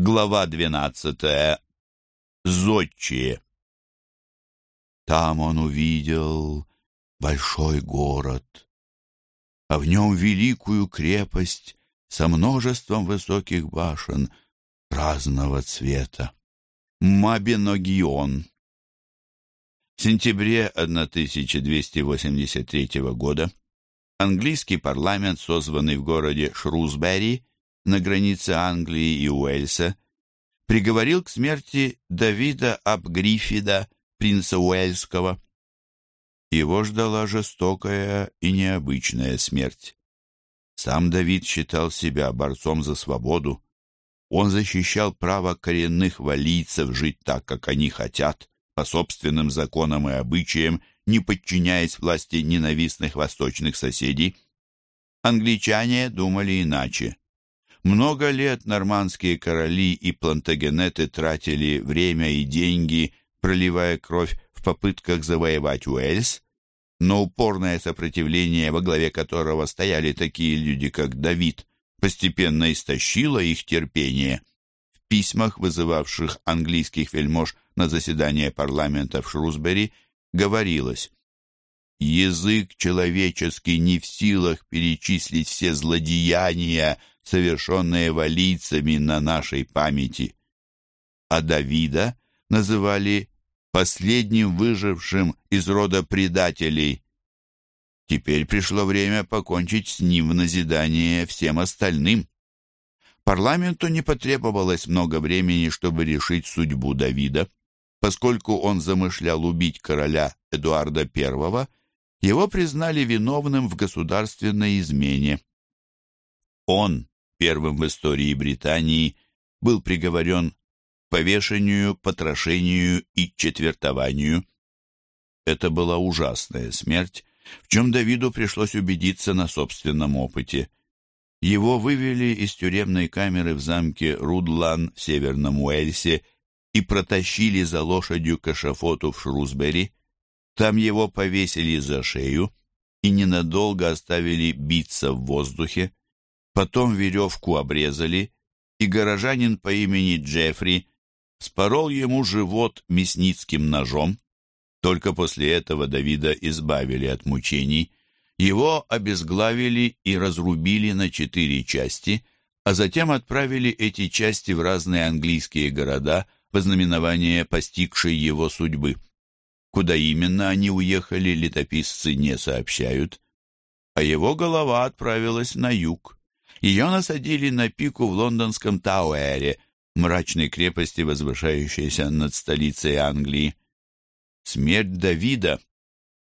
Глава двенадцатая. Зодчие. Там он увидел большой город, а в нем великую крепость со множеством высоких башен разного цвета. Мабиногион. В сентябре 1283 года английский парламент, созванный в городе Шрусбери на границе Англии и Уэльса, приговорил к смерти Давида Абгрифида, принца Уэльского. Его ждала жестокая и необычная смерть. Сам Давид считал себя борцом за свободу. Он защищал право коренных валийцев жить так, как они хотят, по собственным законам и обычаям, не подчиняясь власти ненавистных восточных соседей. Англичане думали иначе. Много лет нормандские короли и плантагенеты тратили время и деньги, проливая кровь в попытках завоевать Уэльс, но упорное сопротивление, во главе которого стояли такие люди, как Давид, постепенно истощило их терпение. В письмах, вызывавших английских вельмож на заседание парламента в Шрусбери, говорилось «Язык человеческий не в силах перечислить все злодеяния, совершенные валийцами на нашей памяти». А Давида называли последним выжившим из рода предателей. Теперь пришло время покончить с ним в назидание всем остальным. Парламенту не потребовалось много времени, чтобы решить судьбу Давида. Поскольку он замышлял убить короля Эдуарда I, его признали виновным в государственной измене. Он, первым в истории Британии, был приговорен повешению, потрошению и четвертованию. Это была ужасная смерть, в чем Давиду пришлось убедиться на собственном опыте. Его вывели из тюремной камеры в замке Рудлан в Северном Уэльсе и протащили за лошадью к эшафоту в Шрусбери. Там его повесили за шею и ненадолго оставили биться в воздухе. Потом веревку обрезали, и горожанин по имени Джеффри спорол ему живот мясницким ножом. Только после этого Давида избавили от мучений. Его обезглавили и разрубили на четыре части, а затем отправили эти части в разные английские города во знаменование постигшей его судьбы. Куда именно они уехали, летописцы не сообщают, а его голова отправилась на юг. Ее насадили на пику в лондонском Тауэре – мрачной крепости, возвышающейся над столицей Англии. Смерть Давида,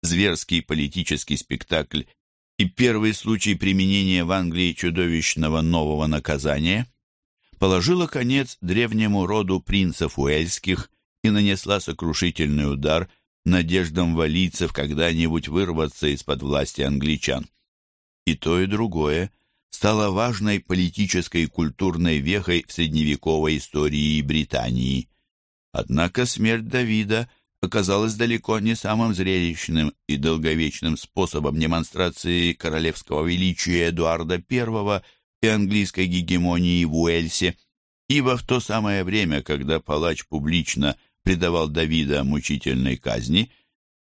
зверский политический спектакль и первый случай применения в Англии чудовищного нового наказания положила конец древнему роду принцев уэльских и нанесла сокрушительный удар надеждам валийцев когда-нибудь вырваться из-под власти англичан. И то, и другое стала важной политической и культурной вехой в средневековой истории Британии. Однако смерть Давида оказалась далеко не самым зрелищным и долговечным способом демонстрации королевского величия Эдуарда I и английской гегемонии в Уэльсе, ибо в то самое время, когда палач публично предавал Давида мучительной казни,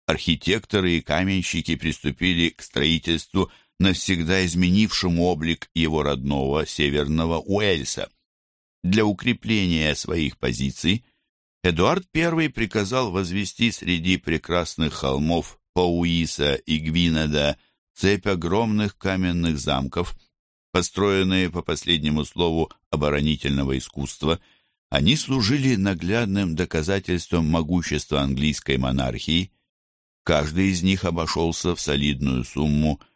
архитекторы и каменщики приступили к строительству навсегда изменившему облик его родного северного Уэльса. Для укрепления своих позиций Эдуард I приказал возвести среди прекрасных холмов Пауиса и Гвинеда цепь огромных каменных замков, построенные по последнему слову оборонительного искусства, они служили наглядным доказательством могущества английской монархии. Каждый из них обошелся в солидную сумму –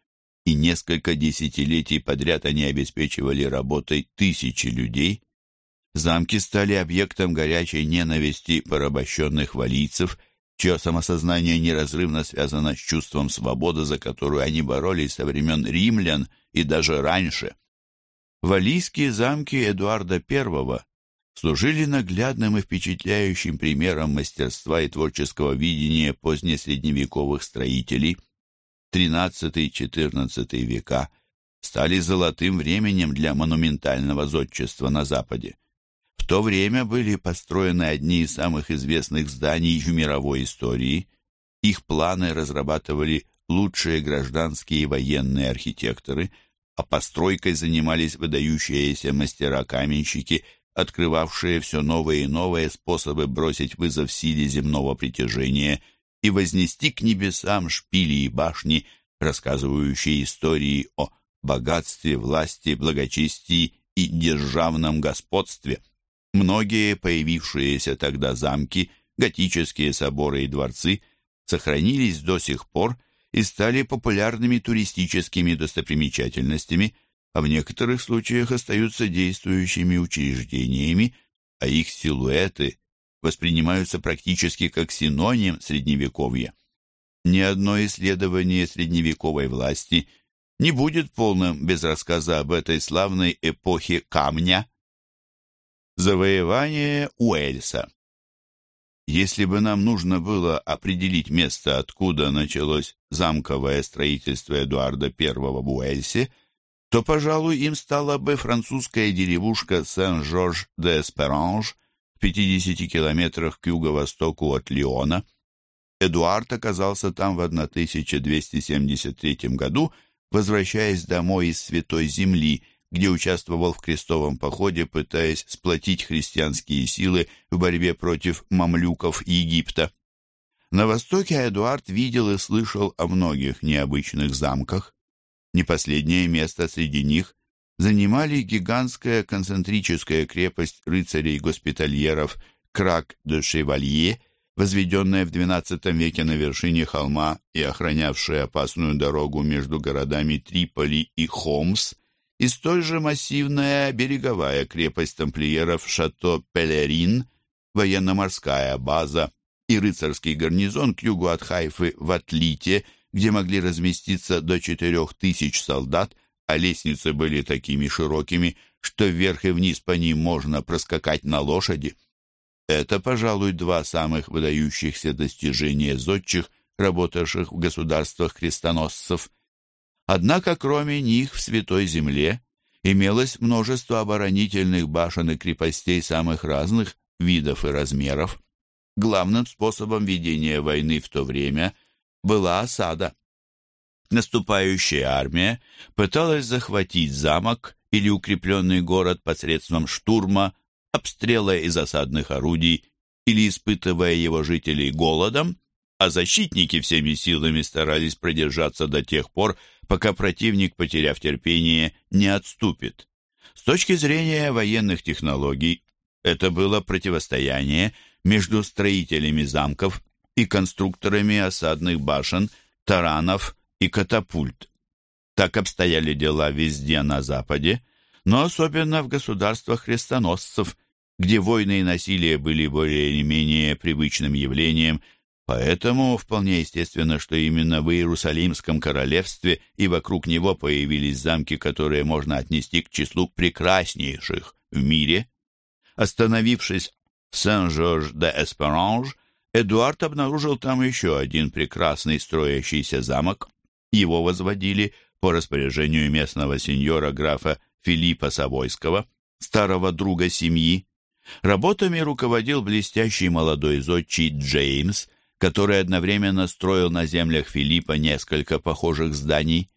и несколько десятилетий подряд они обеспечивали работой тысячи людей. Замки стали объектом горячей ненависти порабощенных валийцев, чье самосознание неразрывно связано с чувством свободы, за которую они боролись со времен римлян и даже раньше. Валийские замки Эдуарда I служили наглядным и впечатляющим примером мастерства и творческого видения позднесредневековых строителей – XIII-XIV века стали золотым временем для монументального зодчества на Западе. В то время были построены одни из самых известных зданий в мировой истории. Их планы разрабатывали лучшие гражданские и военные архитекторы, а постройкой занимались выдающиеся мастера-каменщики, открывавшие все новые и новые способы бросить вызов силе земного притяжения и вознести к небесам шпили и башни, рассказывающие истории о богатстве, власти, благочестии и державном господстве. Многие появившиеся тогда замки, готические соборы и дворцы сохранились до сих пор и стали популярными туристическими достопримечательностями, а в некоторых случаях остаются действующими учреждениями, а их силуэты воспринимаются практически как синоним Средневековья. Ни одно исследование средневековой власти не будет полным без рассказа об этой славной эпохе камня. Завоевание Уэльса Если бы нам нужно было определить место, откуда началось замковое строительство Эдуарда I в Уэльсе, то, пожалуй, им стала бы французская деревушка Сен-Жорж-де-Эсперанж в 50 километрах к юго-востоку от Лиона. Эдуард оказался там в 1273 году, возвращаясь домой из Святой Земли, где участвовал в крестовом походе, пытаясь сплотить христианские силы в борьбе против мамлюков Египта. На востоке Эдуард видел и слышал о многих необычных замках. Не последнее место среди них занимали гигантская концентрическая крепость рыцарей-госпитальеров Крак-де-Шевалье, возведенная в XII веке на вершине холма и охранявшая опасную дорогу между городами Триполи и Хомс, и столь же массивная береговая крепость тамплиеров Шато-Пелерин, военно-морская база и рыцарский гарнизон к югу от Хайфы в Атлите – где могли разместиться до четырех тысяч солдат, а лестницы были такими широкими, что вверх и вниз по ним можно проскакать на лошади. Это, пожалуй, два самых выдающихся достижения зодчих, работавших в государствах крестоносцев. Однако, кроме них, в Святой Земле имелось множество оборонительных башен и крепостей самых разных видов и размеров. Главным способом ведения войны в то время – была осада. Наступающая армия пыталась захватить замок или укрепленный город посредством штурма, обстрела из осадных орудий или испытывая его жителей голодом, а защитники всеми силами старались продержаться до тех пор, пока противник, потеряв терпение, не отступит. С точки зрения военных технологий, это было противостояние между строителями замков и конструкторами осадных башен, таранов и катапульт. Так обстояли дела везде на Западе, но особенно в государствах крестоносцев, где войны и насилие были более или менее привычным явлением, поэтому вполне естественно, что именно в Иерусалимском королевстве и вокруг него появились замки, которые можно отнести к числу прекраснейших в мире. Остановившись в Сен-Жорж-де-Эсперанж, Эдуард обнаружил там еще один прекрасный строящийся замок. Его возводили по распоряжению местного сеньора графа Филиппа Савойского, старого друга семьи. Работами руководил блестящий молодой зодчий Джеймс, который одновременно строил на землях Филиппа несколько похожих зданий.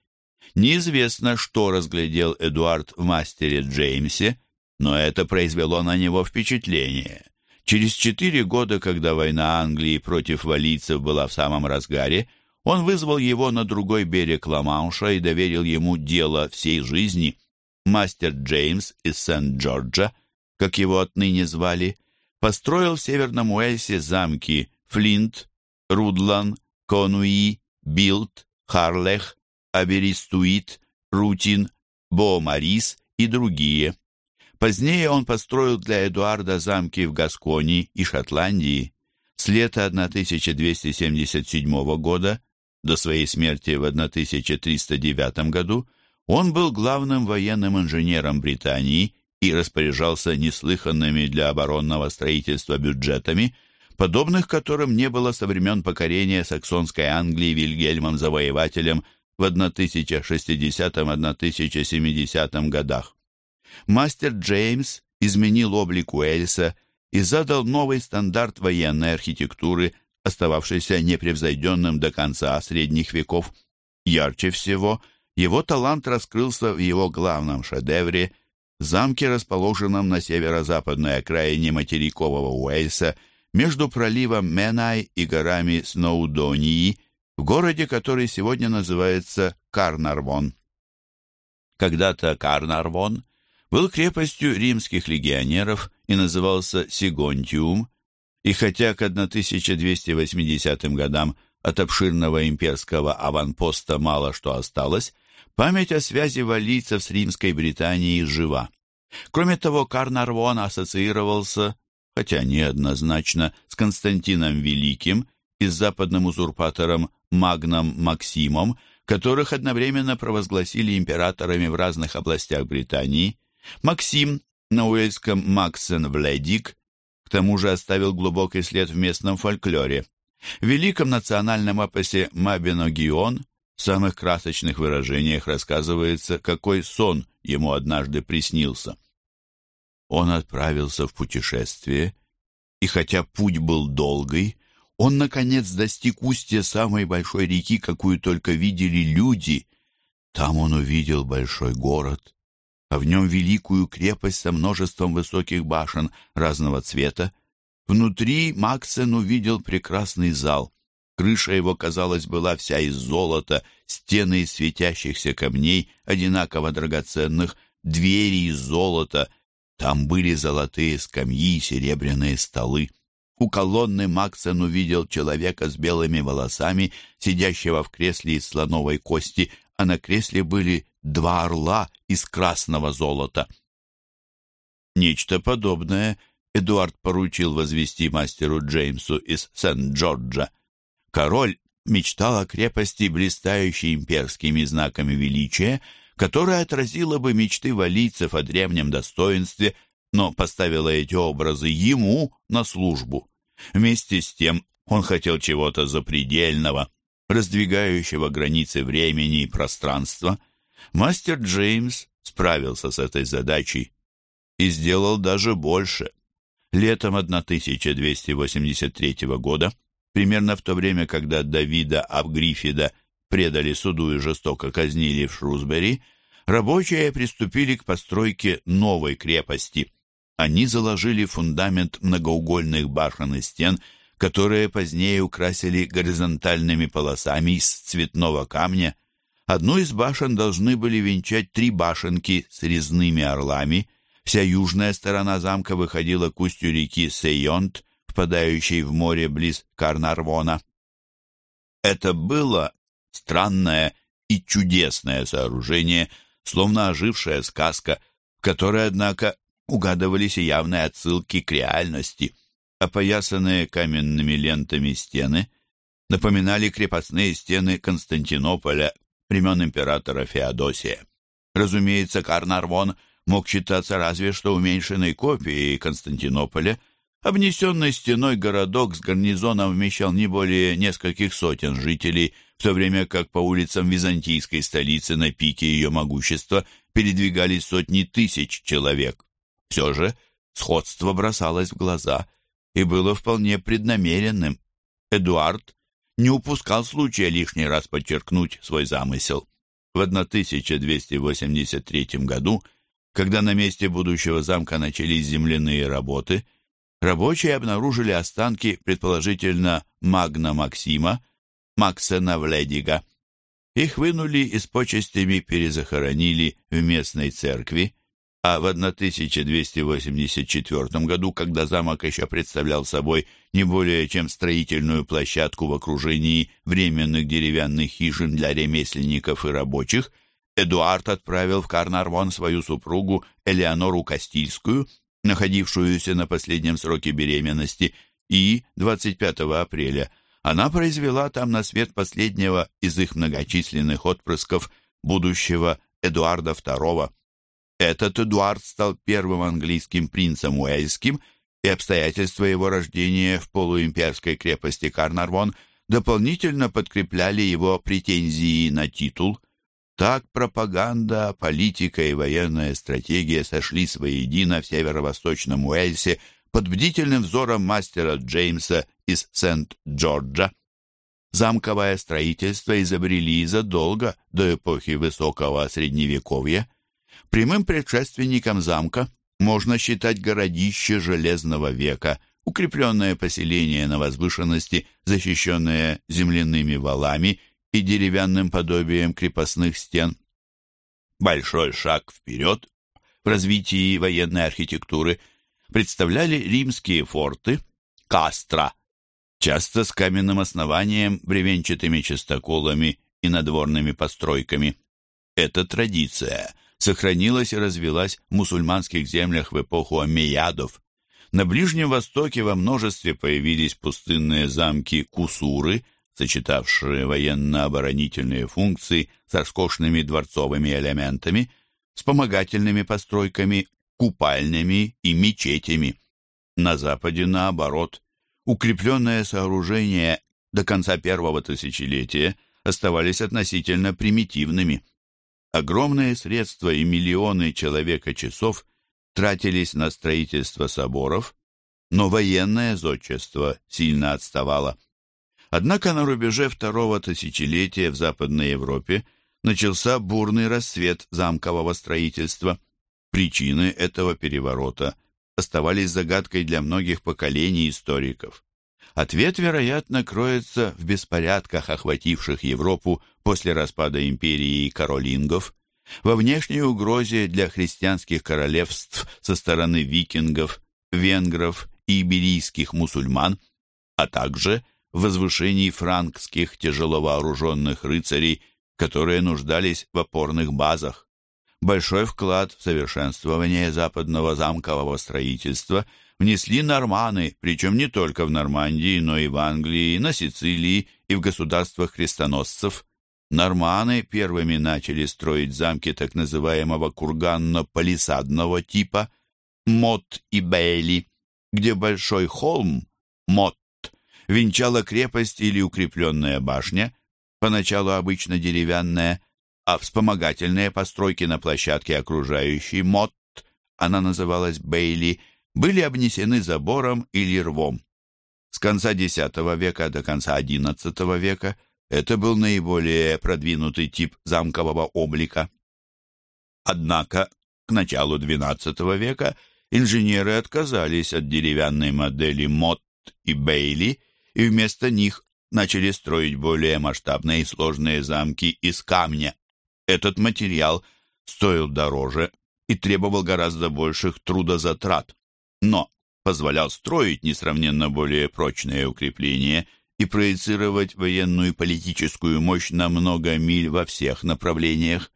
Неизвестно, что разглядел Эдуард в мастере Джеймсе, но это произвело на него впечатление. Через четыре года, когда война Англии против валийцев была в самом разгаре, он вызвал его на другой берег Ла-Манша и доверил ему дело всей жизни. Мастер Джеймс из Сент-Джорджа, как его отныне звали, построил в Северном Уэльсе замки Флинт, Рудлан, Конуи, Билд, Харлех, Аберистуит, Рутин, Бо-Марис и другие. Позднее он построил для Эдуарда замки в Гаскони и Шотландии. С лета 1277 года до своей смерти в 1309 году он был главным военным инженером Британии и распоряжался неслыханными для оборонного строительства бюджетами, подобных которым не было со времен покорения саксонской Англии Вильгельмом Завоевателем в 1060-1070 годах. Мастер Джеймс изменил облик Уэльса и задал новый стандарт военной архитектуры, остававшийся непревзойденным до конца средних веков. Ярче всего его талант раскрылся в его главном шедевре – замке, расположенном на северо-западной окраине материкового Уэльса, между проливом Менай и горами Сноудонии, в городе, который сегодня называется Карнарвон. Когда-то Карнарвон был крепостью римских легионеров и назывался Сигонтиум, и хотя к 1280 годам от обширного имперского аванпоста мало что осталось, память о связи валийцев с римской Британией жива. Кроме того, Карнарвон ассоциировался, хотя неоднозначно, с Константином Великим и с западным узурпатором Магном Максимом, которых одновременно провозгласили императорами в разных областях Британии. Максим на уэльском Максен Вледик к тому же оставил глубокий след в местном фольклоре. В великом национальном эпосе «Мабино-Гион» в самых красочных выражениях рассказывается, какой сон ему однажды приснился. Он отправился в путешествие, и хотя путь был долгий, он, наконец, достиг устья самой большой реки, какую только видели люди. Там он увидел большой город, а в нем великую крепость со множеством высоких башен разного цвета. Внутри Максен увидел прекрасный зал. Крыша его, казалось, была вся из золота, стены из светящихся камней, одинаково драгоценных, двери из золота. Там были золотые скамьи и серебряные столы. У колонны Максен увидел человека с белыми волосами, сидящего в кресле из слоновой кости, а на кресле были два орла из красного золота. Нечто подобное Эдуард поручил возвести мастеру Джеймсу из Сент-Джорджа. Король мечтал о крепости, блистающей имперскими знаками величия, которая отразила бы мечты валийцев о древнем достоинстве, но поставила эти образы ему на службу. Вместе с тем он хотел чего-то запредельного, раздвигающего границы времени и пространства. Мастер Джеймс справился с этой задачей и сделал даже больше. Летом 1283 года, примерно в то время, когда Давида Абгрифида предали суду и жестоко казнили в Шрусбери, рабочие приступили к постройке новой крепости. Они заложили фундамент многоугольных башен и стен, которые позднее украсили горизонтальными полосами из цветного камня. Одну из башен должны были венчать три башенки с резными орлами. Вся южная сторона замка выходила к устью реки Сейонт, впадающей в море близ Карнарвона. Это было странное и чудесное сооружение, словно ожившая сказка, в которой, однако, угадывались и явные отсылки к реальности. Опоясанные каменными лентами стены напоминали крепостные стены Константинополя времен императора Феодосия. Разумеется, Карнарвон мог считаться разве что уменьшенной копией Константинополя. Обнесенный стеной городок с гарнизоном вмещал не более нескольких сотен жителей, в то время как по улицам византийской столицы на пике ее могущества передвигались сотни тысяч человек. Все же сходство бросалось в глаза и было вполне преднамеренным. Эдуард не упускал случая лишний раз подчеркнуть свой замысел. В 1283 году, когда на месте будущего замка начались земляные работы, рабочие обнаружили останки, предположительно, Магна Максима, Максена Вледига. Их вынули и с почестями перезахоронили в местной церкви, а в 1284 году, когда замок еще представлял собой не более чем строительную площадку в окружении временных деревянных хижин для ремесленников и рабочих, Эдуард отправил в Карнарвон свою супругу Элеонору Кастильскую, находившуюся на последнем сроке беременности, и 25 апреля она произвела там на свет последнего из их многочисленных отпрысков, будущего Эдуарда II. Этот Эдуард стал первым английским принцем Уэльским, и обстоятельства его рождения в полуимперской крепости Карнарвон дополнительно подкрепляли его претензии на титул. Так пропаганда, политика и военная стратегия сошлись воедино в северо-восточном Уэльсе под бдительным взором мастера Джеймса из Сент-Джорджа. Замковое строительство изобрели задолго до эпохи Высокого Средневековья. Прямым предшественником замка можно считать городище Железного века, укрепленное поселение на возвышенности, защищенное земляными валами и деревянным подобием крепостных стен. Большой шаг вперед в развитии военной архитектуры представляли римские форты Кастра, часто с каменным основанием, бревенчатыми частоколами и надворными постройками. Эта традиция сохранилась и развилась в мусульманских землях в эпоху аммеядов. На Ближнем Востоке во множестве появились пустынные замки Кусуры, сочетавшие военно-оборонительные функции с роскошными дворцовыми элементами, вспомогательными постройками, купальнями и мечетями. На Западе, наоборот, укрепленные сооружения до конца первого тысячелетия оставались относительно примитивными. Огромные средства и миллионы человека-часов тратились на строительство соборов, но военное зодчество сильно отставало. Однако на рубеже второго тысячелетия в Западной Европе начался бурный расцвет замкового строительства. Причины этого переворота оставались загадкой для многих поколений историков. Ответ, вероятно, кроется в беспорядках, охвативших Европу после распада империи каролингов, во внешней угрозе для христианских королевств со стороны викингов, венгров и иберийских мусульман, а также возвышении франкских тяжеловооруженных рыцарей, которые нуждались в опорных базах. Большой вклад в совершенствование западного замкового строительства внесли норманы, причем не только в Нормандии, но и в Англии, на Сицилии и в государствах крестоносцев. Норманы первыми начали строить замки так называемого курганно-палисадного типа Мот и Бейли, где большой холм, Мот, венчала крепость или укрепленная башня, поначалу обычно деревянная, а вспомогательные постройки на площадке окружающей Мот, она называлась Бейли, были обнесены забором или рвом. С конца X века до конца XI века это был наиболее продвинутый тип замкового облика. Однако к началу XII века инженеры отказались от деревянной модели Мот и Бейли и вместо них начали строить более масштабные и сложные замки из камня. Этот материал стоил дороже и требовал гораздо больших трудозатрат, но позволял строить несравненно более прочные укрепления и проецировать военную и политическую мощь на много миль во всех направлениях.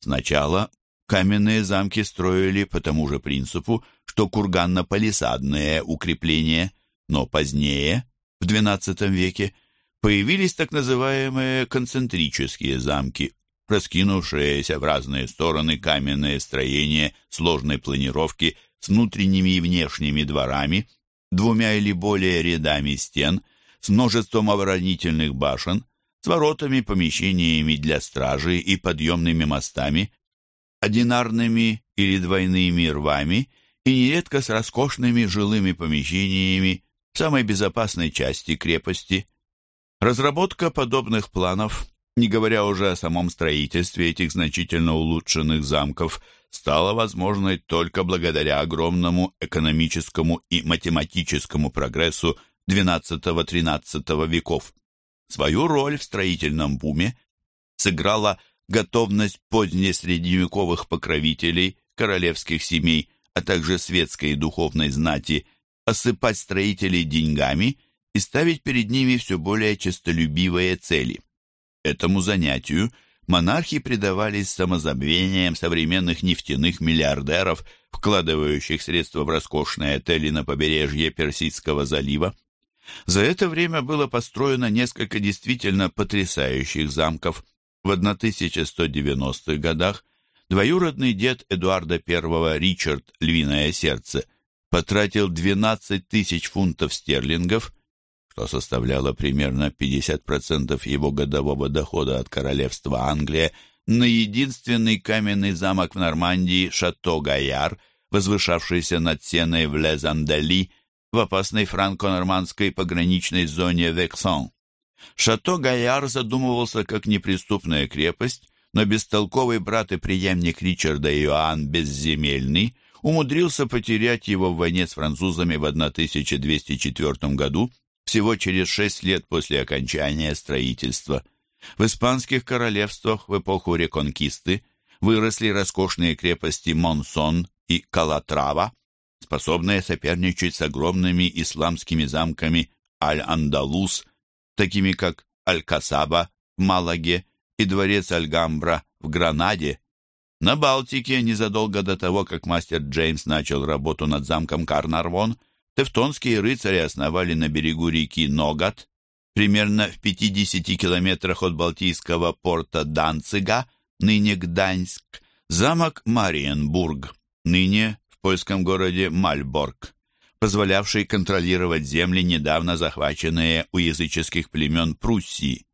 Сначала каменные замки строили по тому же принципу, что курганно-палисадные укрепления, но позднее в XII веке появились так называемые концентрические замки, раскинувшиеся в разные стороны каменные строения сложной планировки с внутренними и внешними дворами, двумя или более рядами стен, с множеством оборонительных башен, с воротами, помещениями для стражи и подъемными мостами, одинарными или двойными рвами и нередко с роскошными жилыми помещениями в самой безопасной части крепости. Разработка подобных планов, не говоря уже о самом строительстве этих значительно улучшенных замков, стала возможной только благодаря огромному экономическому и математическому прогрессу XII-XIII веков. Свою роль в строительном буме сыграла готовность позднесредневековых покровителей королевских семей, а также светской и духовной знати – осыпать строителей деньгами и ставить перед ними все более честолюбивые цели. Этому занятию монархи предавались самозабвением современных нефтяных миллиардеров, вкладывающих средства в роскошные отели на побережье Персидского залива. За это время было построено несколько действительно потрясающих замков. В 1190-х годах двоюродный дед Эдуарда I Ричард Львиное Сердце – потратил 12 тысяч фунтов стерлингов, что составляло примерно 50% его годового дохода от королевства Англия, на единственный каменный замок в Нормандии Шато-Гаяр, возвышавшийся над сеной в Лезандали в опасной франко-нормандской пограничной зоне Вексон. Шато-Гаяр задумывался как неприступная крепость, но бестолковый брат и преемник Ричарда Иоанн Безземельный умудрился потерять его в войне с французами в 1204 году, всего через шесть лет после окончания строительства. В испанских королевствах в эпоху реконкисты выросли роскошные крепости Монсон и Калатрава, способные соперничать с огромными исламскими замками Аль-Андалус, такими как Аль-Касаба в Малаге и дворец Альгамбра в Гранаде. На Балтике, незадолго до того, как мастер Джеймс начал работу над замком Карнарвон, тевтонские рыцари основали на берегу реки Ногат, примерно в 50 километрах от Балтийского порта Данцига, ныне Гданьск, замок Мариенбург, ныне в польском городе Мальборг, позволявший контролировать земли, недавно захваченные у языческих племен Пруссии.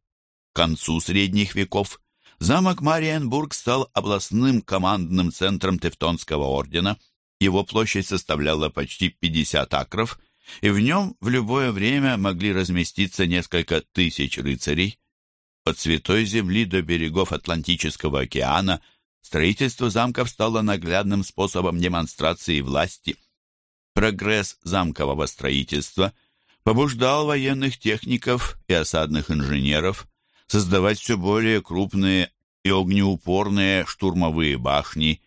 К концу средних веков замок Мариенбург стал областным командным центром Тевтонского ордена. Его площадь составляла почти 50 акров, и в нем в любое время могли разместиться несколько тысяч рыцарей. От Святой Земли до берегов Атлантического океана строительство замков стало наглядным способом демонстрации власти. Прогресс замкового строительства побуждал военных техников и осадных инженеров создавать все более крупные и огнеупорные штурмовые башни,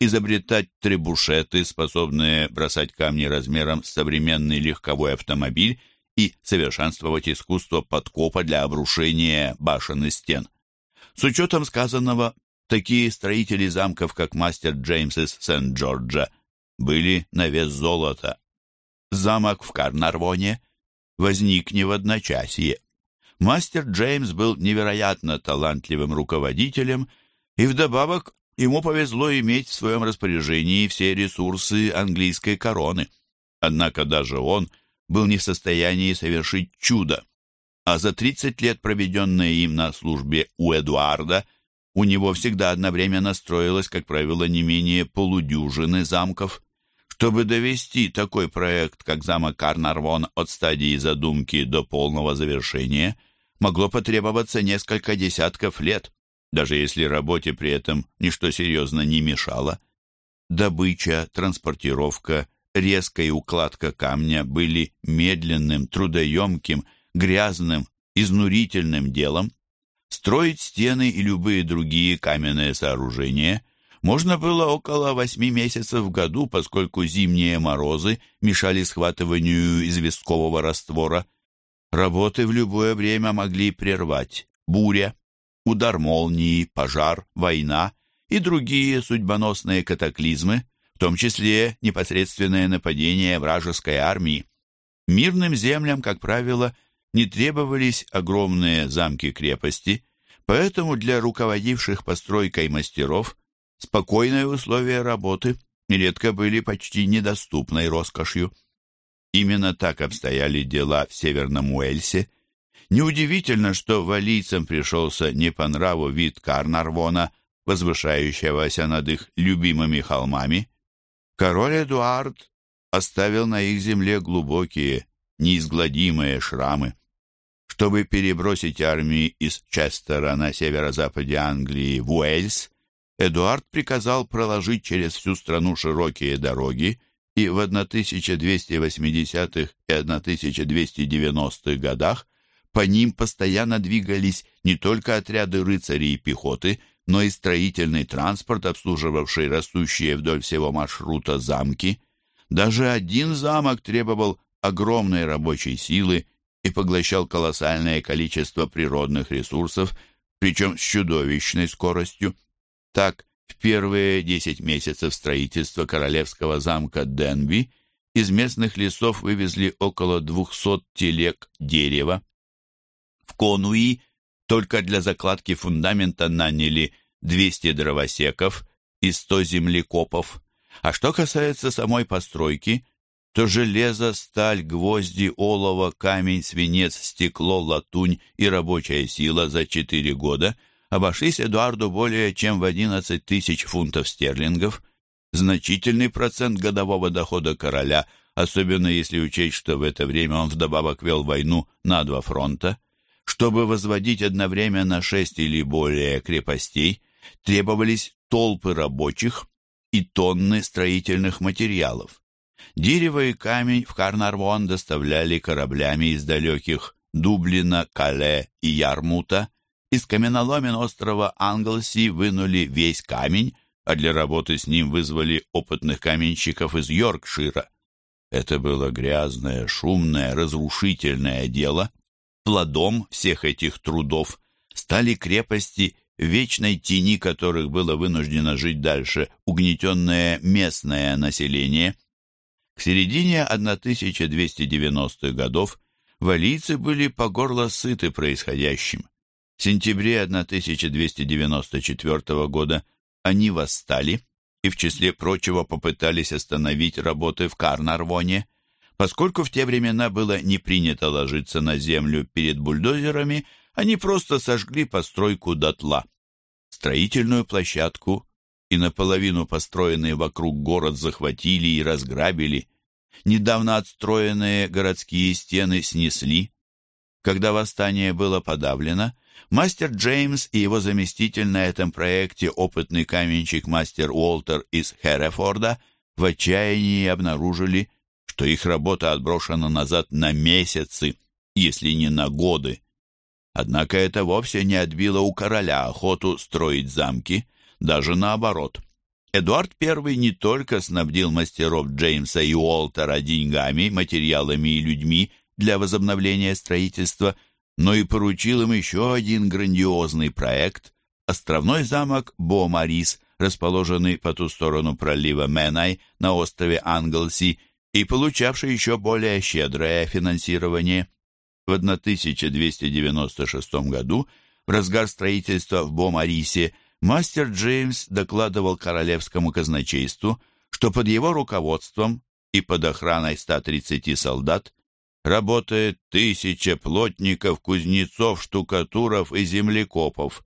изобретать требушеты, способные бросать камни размером с современный легковой автомобиль, и совершенствовать искусство подкопа для обрушения башен и стен. С учетом сказанного, такие строители замков, как мастер Джеймс из Сент-Джорджа, были на вес золота. Замок в Карнарвоне возник не в одночасье. Мастер Джеймс был невероятно талантливым руководителем, и вдобавок ему повезло иметь в своем распоряжении все ресурсы английской короны. Однако даже он был не в состоянии совершить чудо. А за 30 лет, проведенные им на службе у Эдуарда, у него всегда одновременно строилось, как правило, не менее полудюжины замков. Чтобы довести такой проект, как замок Карнарвон, от стадии задумки до полного завершения, могло потребоваться несколько десятков лет, даже если работе при этом ничто серьезно не мешало. Добыча, транспортировка, резкая укладка камня были медленным, трудоемким, грязным, изнурительным делом. Строить стены и любые другие каменные сооружения можно было около восьми месяцев в году, поскольку зимние морозы мешали схватыванию известкового раствора. Работы в любое время могли прервать буря, удар молнии, пожар, война и другие судьбоносные катаклизмы, в том числе непосредственное нападение вражеской армии. Мирным землям, как правило, не требовались огромные замки-крепости, поэтому для руководивших постройкой мастеров спокойные условия работы нередко были почти недоступной роскошью. Именно так обстояли дела в Северном Уэльсе. Неудивительно, что валийцам пришелся не по нраву вид Карнарвона, возвышающегося над их любимыми холмами. Король Эдуард оставил на их земле глубокие, неизгладимые шрамы. Чтобы перебросить армии из Честера на северо-западе Англии в Уэльс, Эдуард приказал проложить через всю страну широкие дороги, и в 1280-х и 1290-х годах по ним постоянно двигались не только отряды рыцарей и пехоты, но и строительный транспорт, обслуживавший растущие вдоль всего маршрута замки. Даже один замок требовал огромной рабочей силы и поглощал колоссальное количество природных ресурсов, причем с чудовищной скоростью. Так, в первые 10 месяцев строительства королевского замка Денби из местных лесов вывезли около 200 телег дерева. Конуи только для закладки фундамента наняли 200 дровосеков и 100 землекопов. А что касается самой постройки, то железо, сталь, гвозди, олово, камень, свинец, стекло, латунь и рабочая сила за 4 года – обошлись Эдуарду более чем в 11 тысяч фунтов стерлингов, значительный процент годового дохода короля, особенно если учесть, что в это время он вдобавок вел войну на два фронта. Чтобы возводить одновременно шесть или более крепостей, требовались толпы рабочих и тонны строительных материалов. Дерево и камень в Карнарвон доставляли кораблями из далеких Дублина, Кале и Ярмута. Из каменоломен острова Англси вынули весь камень, а для работы с ним вызвали опытных каменщиков из Йоркшира. Это было грязное, шумное, разрушительное дело. Плодом всех этих трудов стали крепости, вечной тени которых было вынуждено жить дальше угнетенное местное население. К середине 1290-х годов валийцы были по горло сыты происходящим. В сентябре 1294 года они восстали и в числе прочего попытались остановить работы в Карнарвоне. Поскольку в те времена было не принято ложиться на землю перед бульдозерами, они просто сожгли постройку дотла. Строительную площадку и наполовину построенный вокруг город захватили и разграбили. Недавно отстроенные городские стены снесли. Когда восстание было подавлено, мастер Джеймс и его заместитель на этом проекте, опытный каменщик мастер Уолтер из Херефорда, в отчаянии обнаружили, что их работа отброшена назад на месяцы, если не на годы. Однако это вовсе не отбило у короля охоту строить замки, даже наоборот. Эдуард I не только снабдил мастеров Джеймса и Уолтера деньгами, материалами и людьми для возобновления строительства, но и поручил им еще один грандиозный проект – островной замок Бо-Марис, расположенный по ту сторону пролива Менай на острове Англси и получавший еще более щедрое финансирование. В 1296 году, в разгар строительства в Бо-Марисе, мастер Джеймс докладывал королевскому казначейству, что под его руководством и под охраной 130 солдат работает тысяча плотников, кузнецов, штукатуров и землекопов.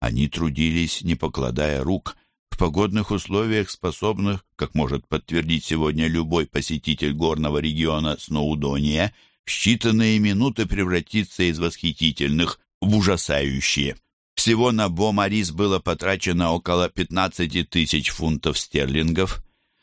Они трудились, не покладая рук, в погодных условиях, способных, как может подтвердить сегодня любой посетитель горного региона Сноудония, в считанные минуты превратиться из восхитительных в ужасающие. Всего на Бо-Марис было потрачено около 15 тысяч фунтов стерлингов.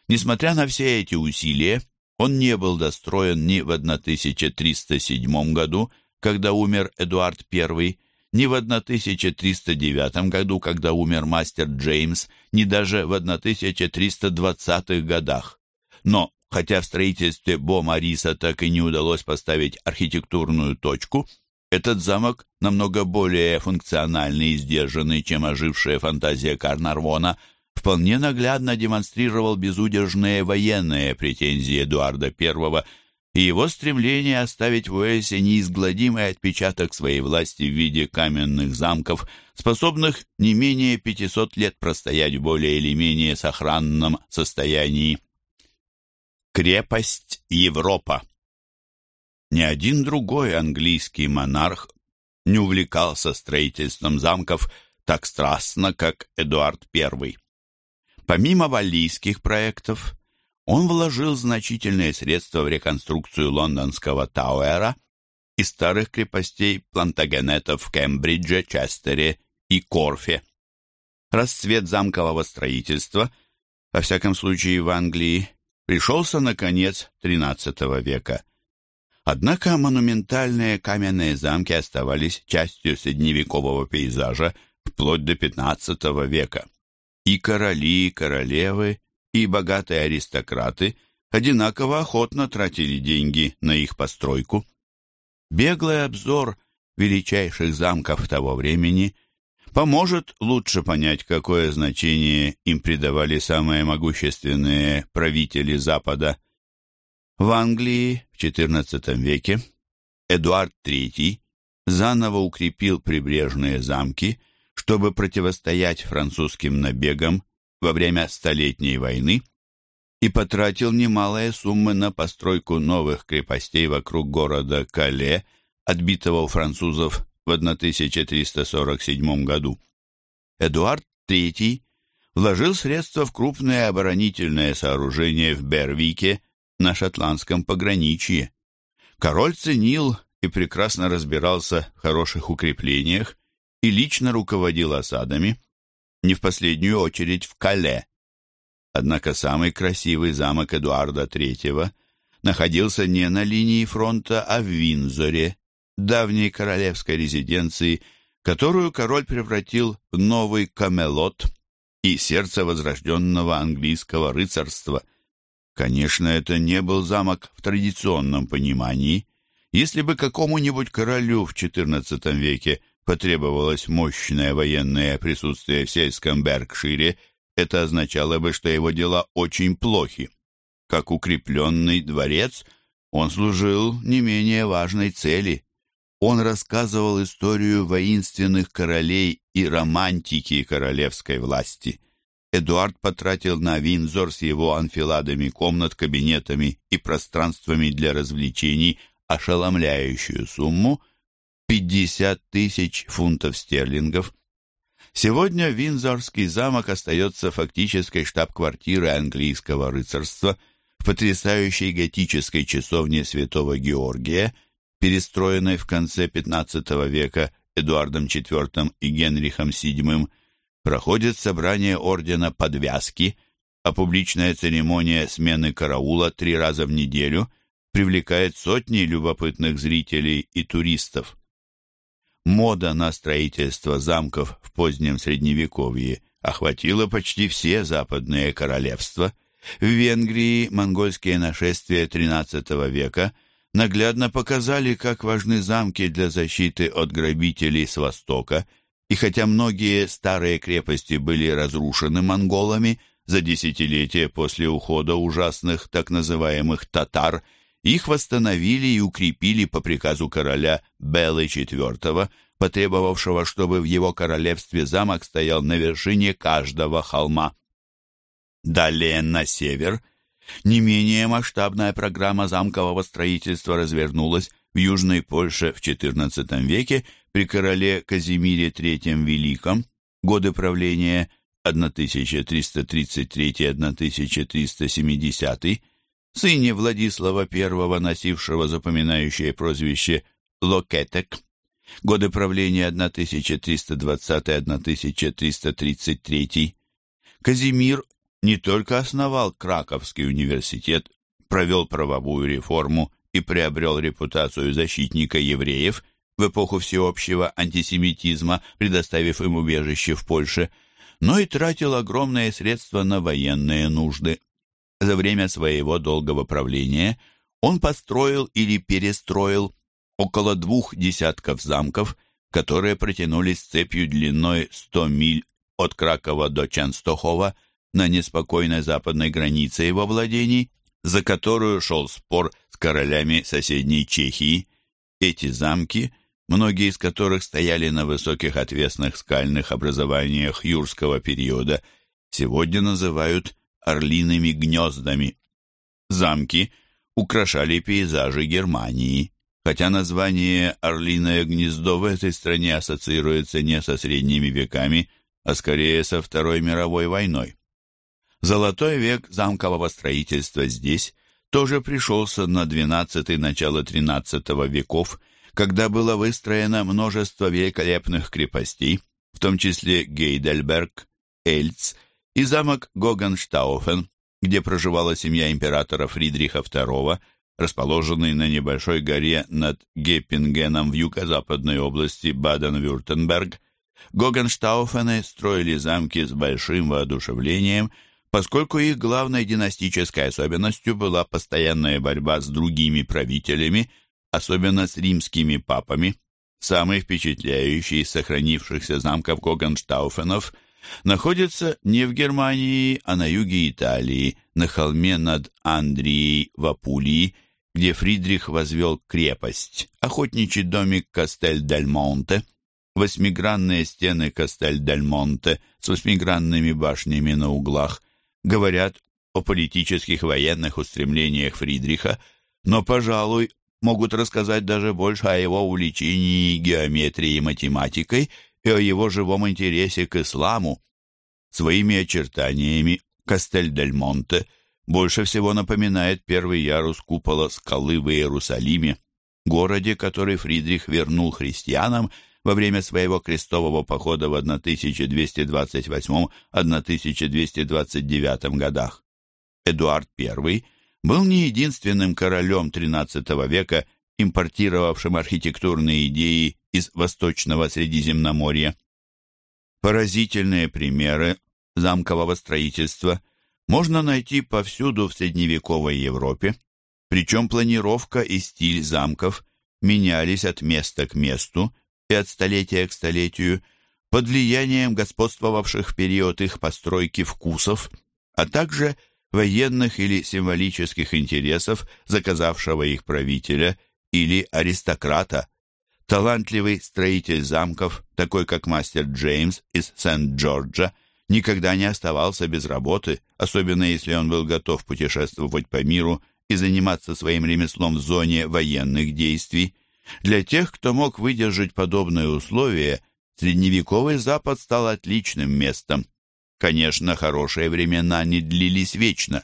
Несмотря на все эти усилия, он не был достроен ни в 1307 году, когда умер Эдуард I, ни в 1309 году, когда умер мастер Джеймс, ни даже в 1320-х годах. Но, хотя в строительстве Бо-Мариса так и не удалось поставить архитектурную точку, этот замок намного более функциональный и сдержанный, чем ожившая фантазия Карнарвона – вполне наглядно демонстрировал безудержные военные претензии Эдуарда I и его стремление оставить в Уэльсе неизгладимый отпечаток своей власти в виде каменных замков, способных не менее 500 лет простоять в более или менее сохранном состоянии. Крепость Европа Ни один другой английский монарх не увлекался строительством замков так страстно, как Эдуард I. Помимо валлийских проектов, он вложил значительные средства в реконструкцию лондонского Тауэра и старых крепостей плантагенетов в Кембридже, Честере и Корфе. Расцвет замкового строительства, во всяком случае в Англии, пришелся на конец XIII века. Однако монументальные каменные замки оставались частью средневекового пейзажа вплоть до XV века. И короли, и королевы, и богатые аристократы одинаково охотно тратили деньги на их постройку. Беглый обзор величайших замков того времени поможет лучше понять, какое значение им придавали самые могущественные правители Запада. В Англии в XIV веке Эдуард III заново укрепил прибрежные замки – чтобы противостоять французским набегам во время Столетней войны и потратил немалые суммы на постройку новых крепостей вокруг города Кале, отбитого у французов в 1347 году. Эдуард III вложил средства в крупное оборонительное сооружение в Бервике на шотландском пограничье. Король ценил и прекрасно разбирался в хороших укреплениях и лично руководил осадами, не в последнюю очередь в Кале. Однако самый красивый замок Эдуарда III находился не на линии фронта, а в Винзоре, давней королевской резиденции, которую король превратил в новый Камелот и сердце возрожденного английского рыцарства. Конечно, это не был замок в традиционном понимании. Если бы какому-нибудь королю в XIV веке потребовалось мощное военное присутствие в сельском Беркшире, это означало бы, что его дела очень плохи. Как укрепленный дворец, он служил не менее важной цели. Он рассказывал историю воинственных королей и романтики королевской власти. Эдуард потратил на Винзор с его анфиладами комнат, кабинетами и пространствами для развлечений ошеломляющую сумму – 50 тысяч фунтов стерлингов. Сегодня Винзорский замок остается фактической штаб-квартирой английского рыцарства в потрясающей готической часовне святого Георгия, перестроенной в конце XV века Эдуардом IV и Генрихом VII, проходит собрание ордена подвязки, а публичная церемония смены караула три раза в неделю привлекает сотни любопытных зрителей и туристов. Мода на строительство замков в позднем Средневековье охватила почти все западные королевства. В Венгрии монгольские нашествия XIII века наглядно показали, как важны замки для защиты от грабителей с востока, и хотя многие старые крепости были разрушены монголами за десятилетия после ухода ужасных так называемых татар – их восстановили и укрепили по приказу короля Белы IV, потребовавшего, чтобы в его королевстве замок стоял на вершине каждого холма. Далее на север. Не менее масштабная программа замкового строительства развернулась в Южной Польше в XIV веке при короле Казимире III Великом, годы правления 1333-1370 сыне Владислава I, носившего запоминающее прозвище Локетек, годы правления 1320-1333, Казимир не только основал Краковский университет, провел правовую реформу и приобрел репутацию защитника евреев в эпоху всеобщего антисемитизма, предоставив им убежище в Польше, но и тратил огромные средства на военные нужды. За время своего долгого правления он построил или перестроил около двух десятков замков, которые протянулись цепью длиной 100 миль от Кракова до Ченстохова на неспокойной западной границе его владений, за которую шел спор с королями соседней Чехии. Эти замки, многие из которых стояли на высоких отвесных скальных образованиях юрского периода, сегодня называют орлиными гнездами. Замки украшали пейзажи Германии, хотя название «Орлиное гнездо» в этой стране ассоциируется не со средними веками, а скорее со Второй мировой войной. Золотой век замкового строительства здесь тоже пришелся на XII начало XIII веков, когда было выстроено множество великолепных крепостей, в том числе Гейдельберг, Эльц и замок Гогенштауфен, где проживала семья императора Фридриха II, расположенный на небольшой горе над Геппингеном в юго-западной области Баден-Вюртемберг. Гогенштауфены строили замки с большим воодушевлением, поскольку их главной династической особенностью была постоянная борьба с другими правителями, особенно с римскими папами. Самый впечатляющий из сохранившихся замков Гогенштауфенов – находится не в Германии, а на юге Италии, на холме над Андрией в Апулии, где Фридрих возвел крепость, охотничий домик Кастель-дель-Монте, восьмигранные стены Кастель-дель-Монте с восьмигранными башнями на углах, говорят о политических военных устремлениях Фридриха, но, пожалуй, могут рассказать даже больше о его увлечении геометрией и математикой и о его живом интересе к исламу. Своими очертаниями Кастель-дель-Монте больше всего напоминает первый ярус купола скалы в Иерусалиме, городе, который Фридрих вернул христианам во время своего крестового похода в 1228-1229 годах. Эдуард I был не единственным королем XIII века, импортировавшим архитектурные идеи из Восточного Средиземноморья. Поразительные примеры замкового строительства можно найти повсюду в средневековой Европе, причем планировка и стиль замков менялись от места к месту и от столетия к столетию под влиянием господствовавших в период их постройки вкусов, а также военных или символических интересов заказавшего их правителя или аристократа. Талантливый строитель замков, такой как мастер Джеймс из Сент-Джорджа, никогда не оставался без работы, особенно если он был готов путешествовать по миру и заниматься своим ремеслом в зоне военных действий. Для тех, кто мог выдержать подобные условия, средневековый Запад стал отличным местом. Конечно, хорошие времена не длились вечно.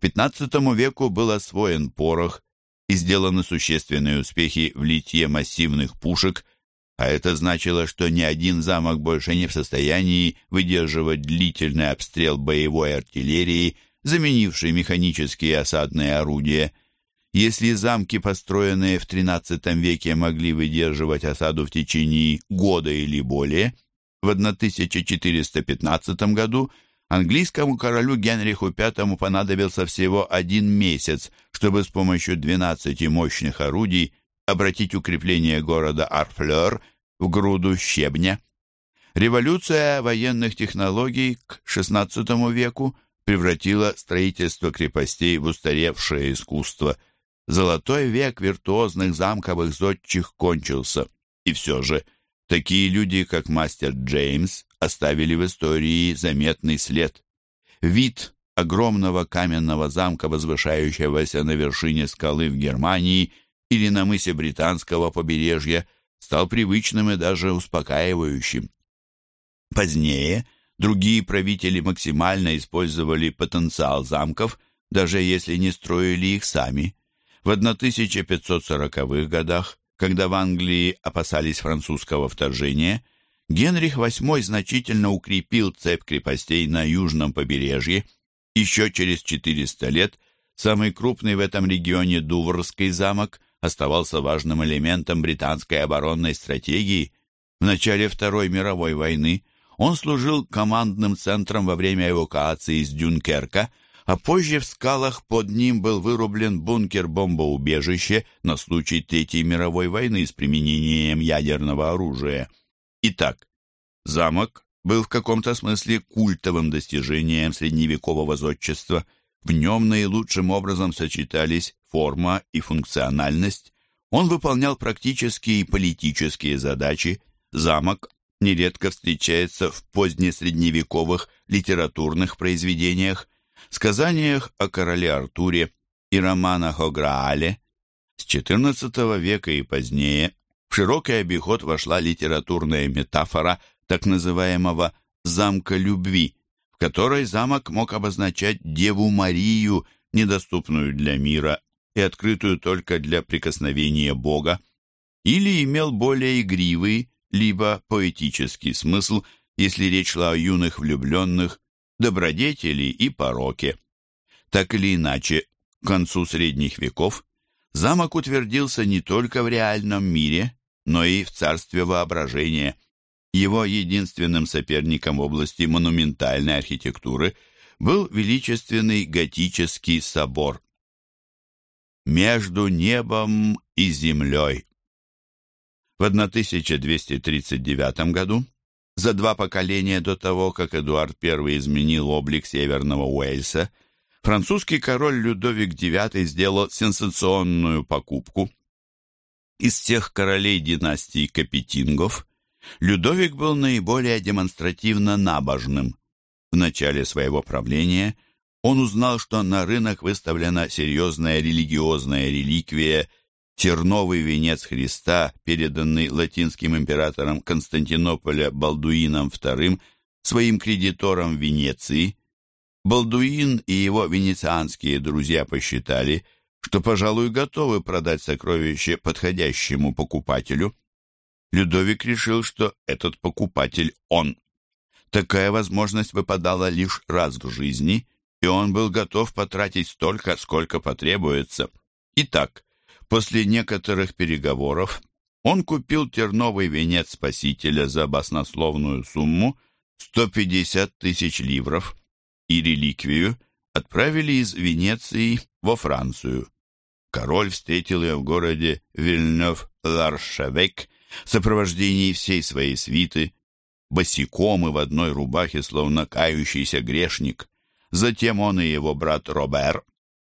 К XV веку был освоен порох и сделаны существенные успехи в литье массивных пушек – а это значило, что ни один замок больше не в состоянии выдерживать длительный обстрел боевой артиллерии, заменившей механические осадные орудия. Если замки, построенные в XIII веке, могли выдерживать осаду в течение года или более, в 1415 году английскому королю Генриху V понадобился всего один месяц, чтобы с помощью 12 мощных орудий обратить укрепление города Арфлер в груду щебня. Революция военных технологий к XVI веку превратила строительство крепостей в устаревшее искусство. Золотой век виртуозных замковых зодчих кончился. И все же, такие люди, как мастер Джеймс, оставили в истории заметный след. Вид огромного каменного замка, возвышающегося на вершине скалы в Германии – или на мысе британского побережья стал привычным и даже успокаивающим. Позднее другие правители максимально использовали потенциал замков, даже если не строили их сами. В 1540-х годах, когда в Англии опасались французского вторжения, Генрих VIII значительно укрепил цепь крепостей на южном побережье. Еще через 400 лет самый крупный в этом регионе Дуврский замок оставался важным элементом британской оборонной стратегии. В начале Второй мировой войны он служил командным центром во время эвакуации из Дюнкерка, а позже в скалах под ним был вырублен бункер-бомбоубежище на случай Третьей мировой войны с применением ядерного оружия. Итак, замок был в каком-то смысле культовым достижением средневекового зодчества. В нем наилучшим образом сочетались форма и функциональность, он выполнял практические и политические задачи. Замок нередко встречается в позднесредневековых литературных произведениях, сказаниях о короле Артуре и романах о Граале. С XIV века и позднее в широкий обиход вошла литературная метафора так называемого «замка любви», в которой замок мог обозначать Деву Марию, недоступную для мира и открытую только для прикосновения Бога, или имел более игривый, либо поэтический смысл, если речь шла о юных влюбленных, добродетели и пороке. Так или иначе, к концу средних веков замок утвердился не только в реальном мире, но и в царстве воображения. Его единственным соперником в области монументальной архитектуры был величественный готический собор между небом и землей. В 1239 году, за два поколения до того, как Эдуард I изменил облик Северного Уэльса, французский король Людовик IX сделал сенсационную покупку. Из всех королей династии Капетингов Людовик был наиболее демонстративно набожным. В начале своего правления – он узнал, что на рынок выставлена серьезная религиозная реликвия терновый венец Христа, переданный латинским императором Константинополя Балдуином II своим кредиторам Венеции, Балдуин и его венецианские друзья посчитали, что, пожалуй, готовы продать сокровище подходящему покупателю. Людовик решил, что этот покупатель он. Такая возможность выпадала лишь раз в жизни, и он был готов потратить столько, сколько потребуется. Итак, после некоторых переговоров он купил терновый венец Спасителя за баснословную сумму 150 тысяч ливров и реликвию отправили из Венеции во Францию. Король встретил ее в городе Вильнёв-Ларшевек в сопровождении всей своей свиты, босиком и в одной рубахе, словно кающийся грешник. Затем он и его брат Робер,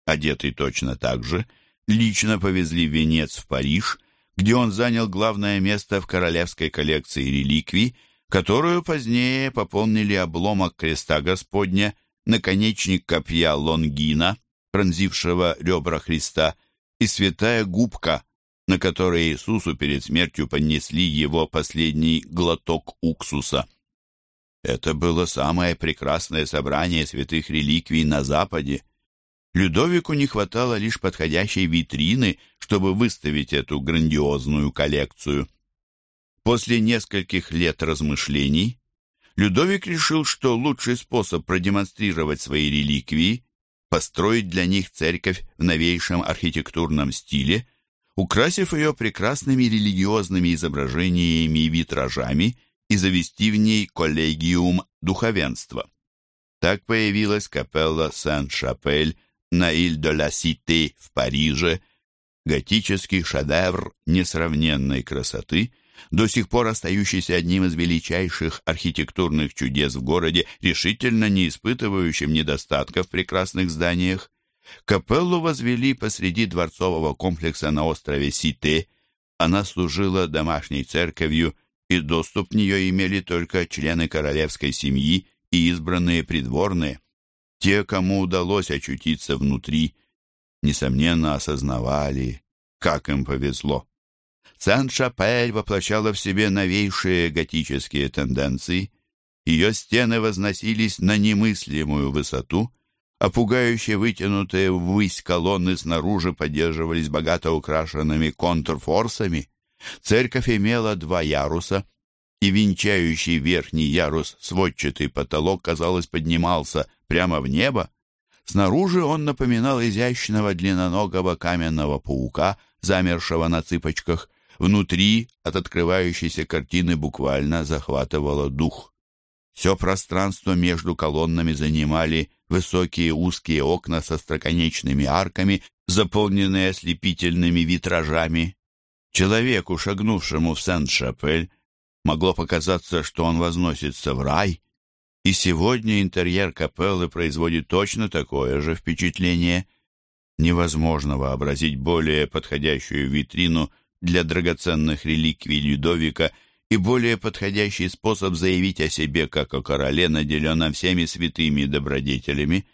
одетый точно так же, лично повезли венец в Париж, где он занял главное место в королевской коллекции реликвий, которую позднее пополнили обломок креста Господня, наконечник копья Лонгина, пронзившего ребра Христа, и святая губка, на которой Иисусу перед смертью поднесли его последний глоток уксуса. Это было самое прекрасное собрание святых реликвий на Западе. Людовику не хватало лишь подходящей витрины, чтобы выставить эту грандиозную коллекцию. После нескольких лет размышлений Людовик решил, что лучший способ продемонстрировать свои реликвии – построить для них церковь в новейшем архитектурном стиле – украсив ее прекрасными религиозными изображениями и витражами и завести в ней коллегиум духовенства. Так появилась капелла Сен-Шапель на Иль-де-ла-Сите в Париже, готический шедевр несравненной красоты, до сих пор остающийся одним из величайших архитектурных чудес в городе, решительно не испытывающим недостатков в прекрасных зданиях. Капеллу возвели посреди дворцового комплекса на острове Сите. Она служила домашней церковью, и доступ в нее имели только члены королевской семьи и избранные придворные. Те, кому удалось очутиться внутри, несомненно осознавали, как им повезло. Сен-Шапель воплощала в себе новейшие готические тенденции. Ее стены возносились на немыслимую высоту – а пугающе вытянутые ввысь колонны снаружи поддерживались богато украшенными контрфорсами. Церковь имела два яруса, и венчающий верхний ярус сводчатый потолок, казалось, поднимался прямо в небо. Снаружи он напоминал изящного длинноногого каменного паука, замершего на цыпочках. Внутри от открывающейся картины буквально захватывало дух. Все пространство между колоннами занимали высокие узкие окна со строконечными арками, заполненные ослепительными витражами. Человеку, шагнувшему в Сент-Шапель, могло показаться, что он возносится в рай, и сегодня интерьер капеллы производит точно такое же впечатление. Невозможно вообразить более подходящую витрину для драгоценных реликвий Людовика – и более подходящий способ заявить о себе как о короле, наделенном всеми святыми добродетелями.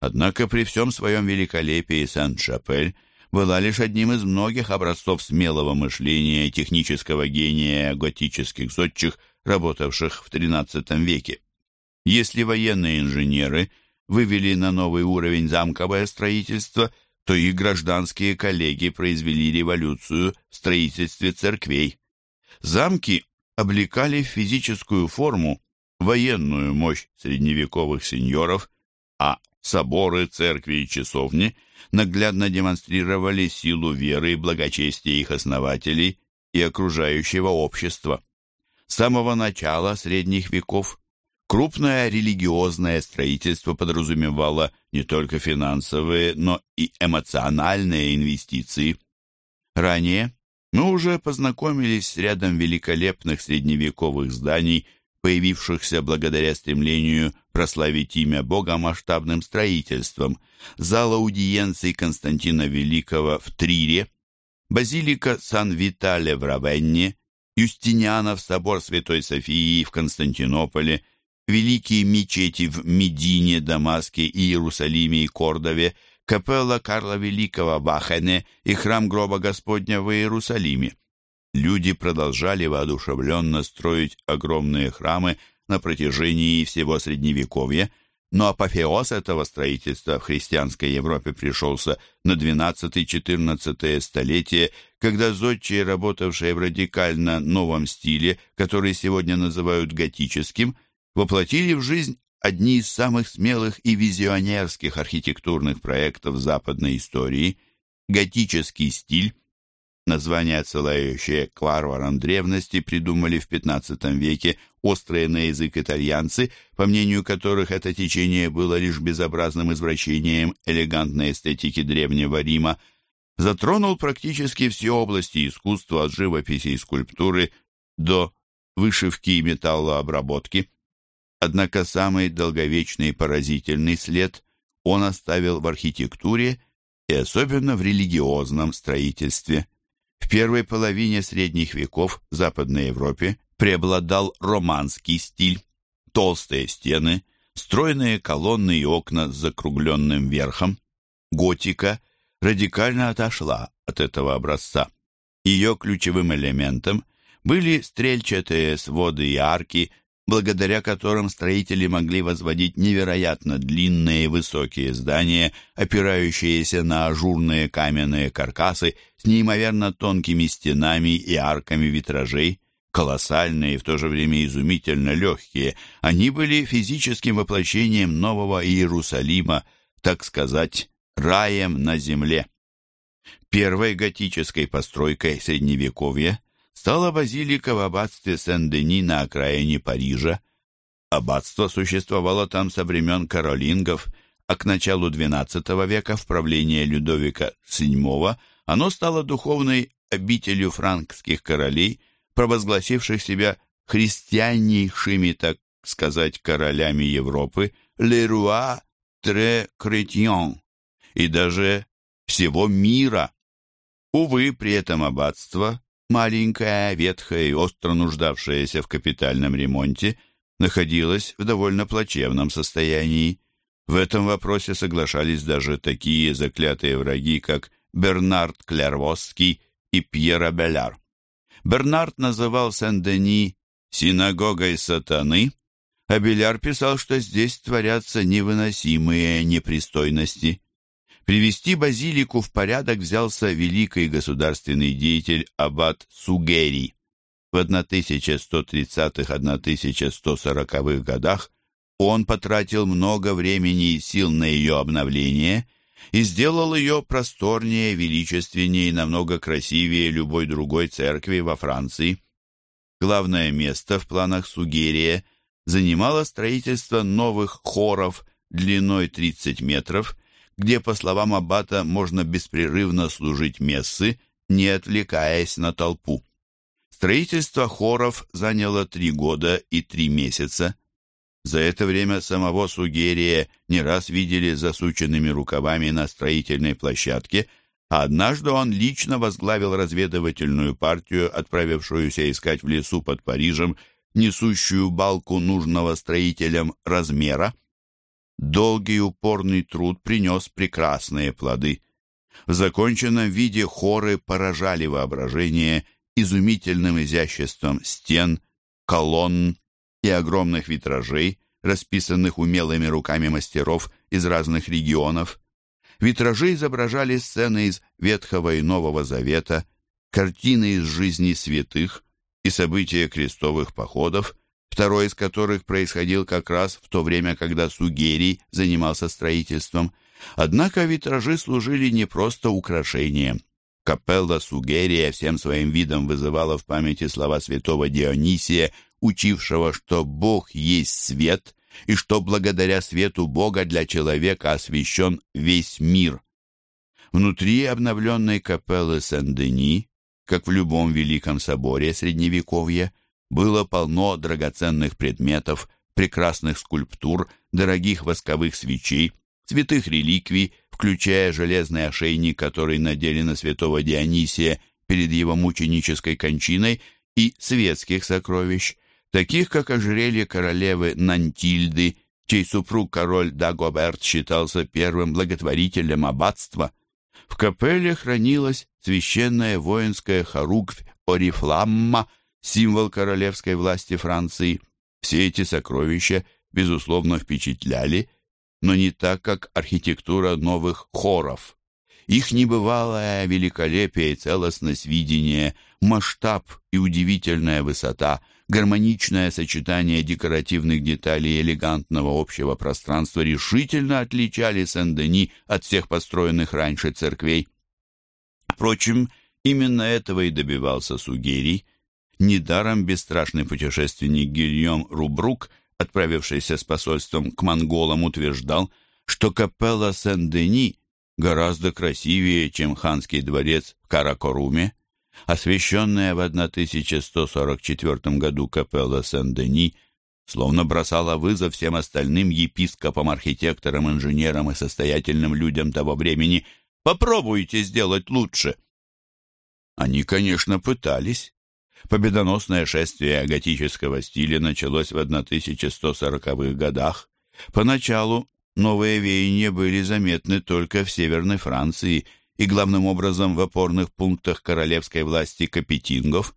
Однако при всем своем великолепии Сен-Шапель была лишь одним из многих образцов смелого мышления и технического гения готических зодчих, работавших в XIII веке. Если военные инженеры вывели на новый уровень замковое строительство, то и гражданские коллеги произвели революцию в строительстве церквей. Замки облекали в физическую форму военную мощь средневековых сеньоров, а соборы, церкви и часовни наглядно демонстрировали силу веры и благочестия их основателей и окружающего общества. С самого начала средних веков крупное религиозное строительство подразумевало не только финансовые, но и эмоциональные инвестиции. Ранее мы уже познакомились с рядом великолепных средневековых зданий, появившихся благодаря стремлению прославить имя Бога масштабным строительством, зал аудиенций Константина Великого в Трире, базилика Сан-Витале в Равенне, Юстинианов собор Святой Софии в Константинополе, великие мечети в Медине, Дамаске, Иерусалиме и Кордове, капелла Карла Великого в Ахене и храм гроба Господня в Иерусалиме. Люди продолжали воодушевленно строить огромные храмы на протяжении всего Средневековья, но апофеоз этого строительства в христианской Европе пришелся на 12-14 столетие, когда зодчие, работавшие в радикально новом стиле, который сегодня называют готическим, воплотили в жизнь одни из самых смелых и визионерских архитектурных проектов западной истории. Готический стиль Название, отсылающее к варварам древности, придумали в XV веке острые на язык итальянцы, по мнению которых это течение было лишь безобразным извращением элегантной эстетики Древнего Рима, затронул практически все области искусства от живописи и скульптуры до вышивки и металлообработки. Однако самый долговечный и поразительный след он оставил в архитектуре и особенно в религиозном строительстве. В первой половине средних веков в Западной Европе преобладал романский стиль. Толстые стены, стройные колонны и окна с закругленным верхом. Готика радикально отошла от этого образца. Ее ключевым элементом были стрельчатые своды и арки благодаря которым строители могли возводить невероятно длинные и высокие здания, опирающиеся на ажурные каменные каркасы с неимоверно тонкими стенами и арками витражей, колоссальные и в то же время изумительно легкие. Они были физическим воплощением нового Иерусалима, так сказать, раем на земле. Первой готической постройкой Средневековья стала базилика в аббатстве Сен-Дени на окраине Парижа. Аббатство существовало там со времен каролингов, а к началу XII века в правлении Людовика VII оно стало духовной обителью франкских королей, провозгласивших себя христианнейшими, так сказать, королями Европы, «le roi très chrétien» и даже всего мира. Увы, при этом аббатство маленькая, ветхая и остро нуждавшаяся в капитальном ремонте, находилась в довольно плачевном состоянии. В этом вопросе соглашались даже такие заклятые враги, как Бернард Клервосский и Пьер Беляр. Бернард называл Сен-Дени «синагогой сатаны», а Беляр писал, что здесь творятся невыносимые непристойности. Привести базилику в порядок взялся великий государственный деятель аббат Сугери. В 1130-1140-х годах он потратил много времени и сил на ее обновление и сделал ее просторнее, величественнее и намного красивее любой другой церкви во Франции. Главное место в планах Сугерия занимало строительство новых хоров длиной 30 метров где, по словам аббата, можно беспрерывно служить мессы, не отвлекаясь на толпу. Строительство хоров заняло три года и три месяца. За это время самого Сугерия не раз видели засученными рукавами на строительной площадке, а однажды он лично возглавил разведывательную партию, отправившуюся искать в лесу под Парижем несущую балку нужного строителям размера. Долгий упорный труд принес прекрасные плоды. В законченном виде хоры поражали воображение изумительным изяществом стен, колонн и огромных витражей, расписанных умелыми руками мастеров из разных регионов. Витражи изображали сцены из Ветхого и Нового Завета, картины из жизни святых и события крестовых походов, второй из которых происходил как раз в то время, когда Сугерий занимался строительством. Однако витражи служили не просто украшением. Капелла Сугерия всем своим видом вызывала в памяти слова святого Дионисия, учившего, что Бог есть свет, и что благодаря свету Бога для человека освящен весь мир. Внутри обновленной капеллы Сен-Дени, как в любом великом соборе Средневековья, было полно драгоценных предметов, прекрасных скульптур, дорогих восковых свечей, святых реликвий, включая железный ошейник, который надели на святого Дионисия перед его мученической кончиной, и светских сокровищ, таких как ожерелье королевы Нантильды чей супруг король Дагоберт считался первым благотворителем аббатства. В капелле хранилась священная воинская хоруквь Орифламма, символ королевской власти Франции. Все эти сокровища, безусловно, впечатляли, но не так, как архитектура новых хоров. Их небывалое великолепие и целостность видения, масштаб и удивительная высота, гармоничное сочетание декоративных деталей и элегантного общего пространства решительно отличали Сен-Дени от всех построенных раньше церквей. Впрочем, именно этого и добивался Сугерий. Недаром бесстрашный путешественник Гильем Рубрук, отправившийся с посольством к монголам, утверждал, что капелла Сен-Дени гораздо красивее, чем ханский дворец в Каракоруме. Освященная в 1144 году капелла Сен-Дени словно бросала вызов всем остальным епископам, архитекторам, инженерам и состоятельным людям того времени. «Попробуйте сделать лучше!» Они, конечно, пытались. Победоносное шествие готического стиля началось в 1140-х годах. Поначалу новые веяния были заметны только в Северной Франции и главным образом в опорных пунктах королевской власти капетингов.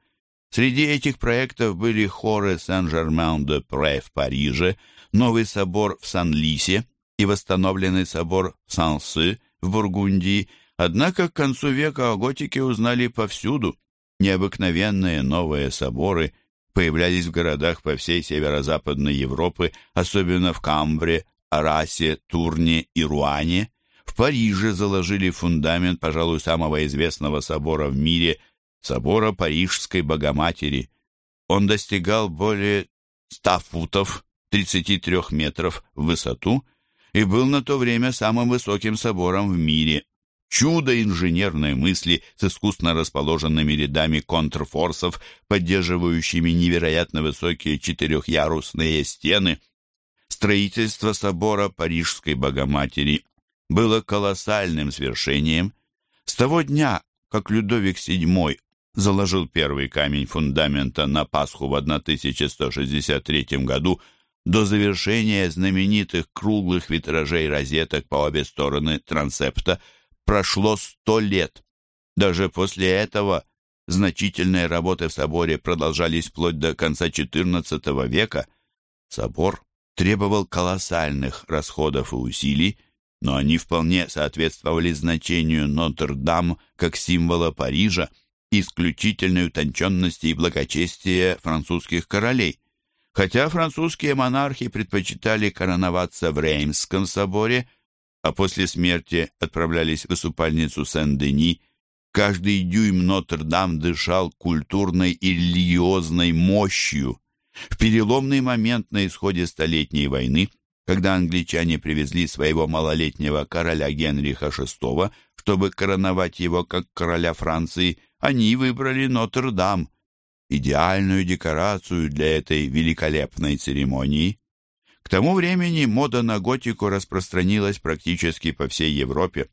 Среди этих проектов были хоры Сен-Жермен-де-Пре в Париже, новый собор в Сан-Лисе и восстановленный собор в Сан-Сы в Бургундии, однако к концу века о готике узнали повсюду. Необыкновенные новые соборы появлялись в городах по всей северо-западной Европы, особенно в Камбре, Арасе, Турне и Руане. В Париже заложили фундамент, пожалуй, самого известного собора в мире – собора Парижской Богоматери. Он достигал более 100 футов, 33 метров в высоту и был на то время самым высоким собором в мире. Чудо инженерной мысли с искусно расположенными рядами контрфорсов, поддерживающими невероятно высокие четырехъярусные стены. Строительство собора Парижской Богоматери было колоссальным свершением. С того дня, как Людовик VII заложил первый камень фундамента на Пасху в 1163 году до завершения знаменитых круглых витражей розеток по обе стороны трансепта прошло сто лет. Даже после этого значительные работы в соборе продолжались вплоть до конца XIV века. Собор требовал колоссальных расходов и усилий, но они вполне соответствовали значению Нотр-Дам как символа Парижа – исключительной утонченности и благочестия французских королей. Хотя французские монархи предпочитали короноваться в Реймском соборе, а после смерти отправлялись в усыпальницу Сен-Дени, каждый дюйм Нотр-Дам дышал культурной и религиозной мощью. В переломный момент на исходе Столетней войны, когда англичане привезли своего малолетнего короля Генриха VI, чтобы короновать его как короля Франции, они выбрали Нотр-Дам, идеальную декорацию для этой великолепной церемонии. К тому времени мода на готику распространилась практически по всей Европе.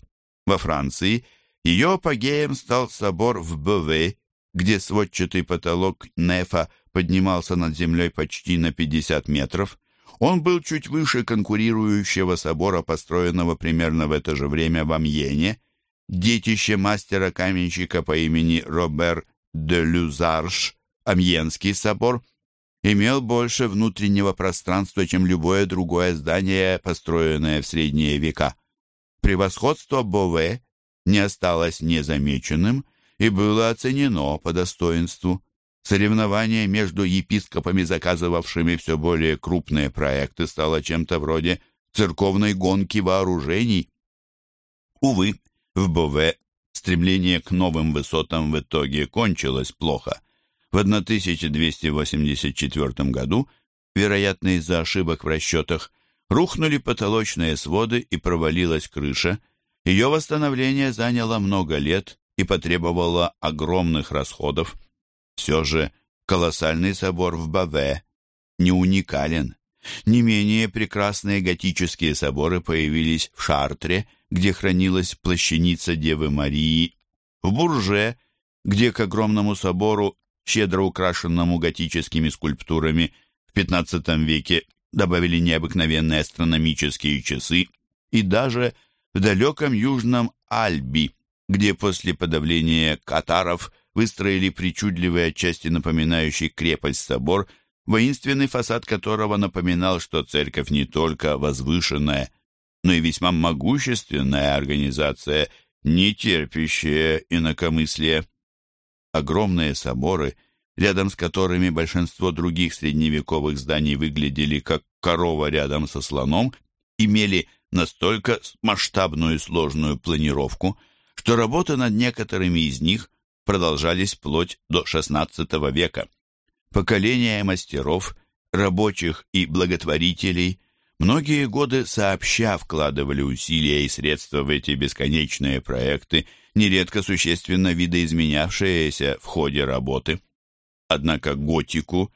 Во Франции ее апогеем стал собор в Бове, где сводчатый потолок нефа поднимался над землей почти на 50 метров. Он был чуть выше конкурирующего собора, построенного примерно в это же время в Амьене, детище мастера-каменщика по имени Робер де Люзарш, Амьенский собор, имел больше внутреннего пространства, чем любое другое здание, построенное в средние века. Превосходство Бове не осталось незамеченным и было оценено по достоинству. Соревнование между епископами, заказывавшими все более крупные проекты, стало чем-то вроде церковной гонки вооружений. Увы, в Бове стремление к новым высотам в итоге кончилось плохо. В 1284 году, вероятно из-за ошибок в расчетах, рухнули потолочные своды и провалилась крыша. Ее восстановление заняло много лет и потребовало огромных расходов. Все же колоссальный собор в Баве не уникален. Не менее прекрасные готические соборы появились в Шартре, где хранилась плащаница Девы Марии, в Бурже, где к огромному собору, щедро украшенному готическими скульптурами, в XV веке добавили необыкновенные астрономические часы и даже в далеком южном Альби, где после подавления катаров выстроили причудливый, отчасти напоминающий крепость собор, воинственный фасад которого напоминал, что церковь не только возвышенная, но и весьма могущественная организация, не терпящая инакомыслия. Огромные соборы, рядом с которыми большинство других средневековых зданий выглядели как корова рядом со слоном, имели настолько масштабную и сложную планировку, что работы над некоторыми из них продолжались вплоть до XVI века. Поколения мастеров, рабочих и благотворителей многие годы сообща вкладывали усилия и средства в эти бесконечные проекты, нередко существенно видоизменявшиеся в ходе работы. Однако готику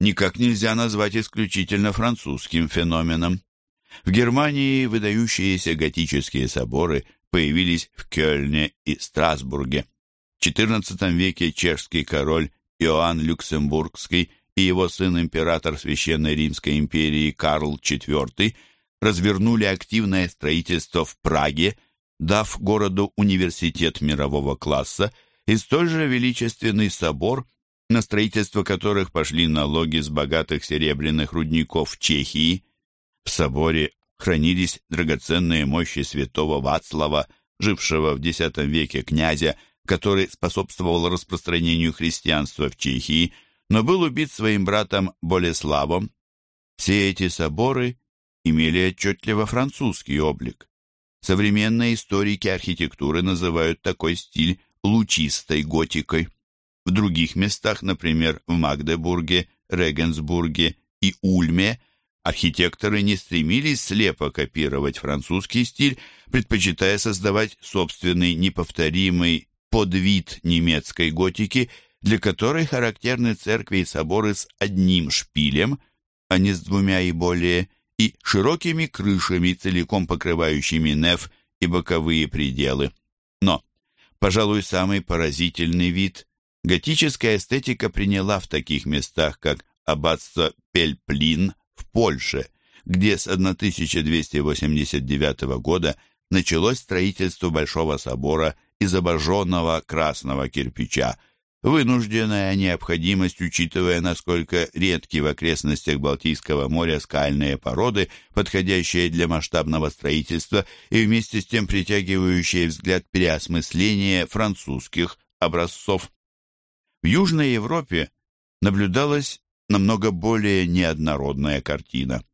никак нельзя назвать исключительно французским феноменом. В Германии выдающиеся готические соборы появились в Кёльне и Страсбурге. В XIV веке чешский король Иоанн Люксембургский и его сын император Священной Римской империи Карл IV развернули активное строительство в Праге, дав городу университет мирового класса и столь же величественный собор, на строительство которых пошли налоги с богатых серебряных рудников Чехии. В соборе хранились драгоценные мощи святого Вацлава, жившего в X веке князя, который способствовал распространению христианства в Чехии, но был убит своим братом Болеславом. Все эти соборы имели отчетливо французский облик. Современные историки архитектуры называют такой стиль лучистой готикой. В других местах, например, в Магдебурге, Регенсбурге и Ульме, архитекторы не стремились слепо копировать французский стиль, предпочитая создавать собственный неповторимый подвид немецкой готики, для которой характерны церкви и соборы с одним шпилем, а не с двумя и более, и широкими крышами, целиком покрывающими неф и боковые пределы. Но, пожалуй, самый поразительный вид готическая эстетика приняла в таких местах, как аббатство Пельплин в Польше, где с 1289 года началось строительство Большого собора из обожженного красного кирпича, вынужденная необходимость, учитывая, насколько редки в окрестностях Балтийского моря скальные породы, подходящие для масштабного строительства и вместе с тем притягивающие взгляд переосмысления французских образцов. В Южной Европе наблюдалась намного более неоднородная картина.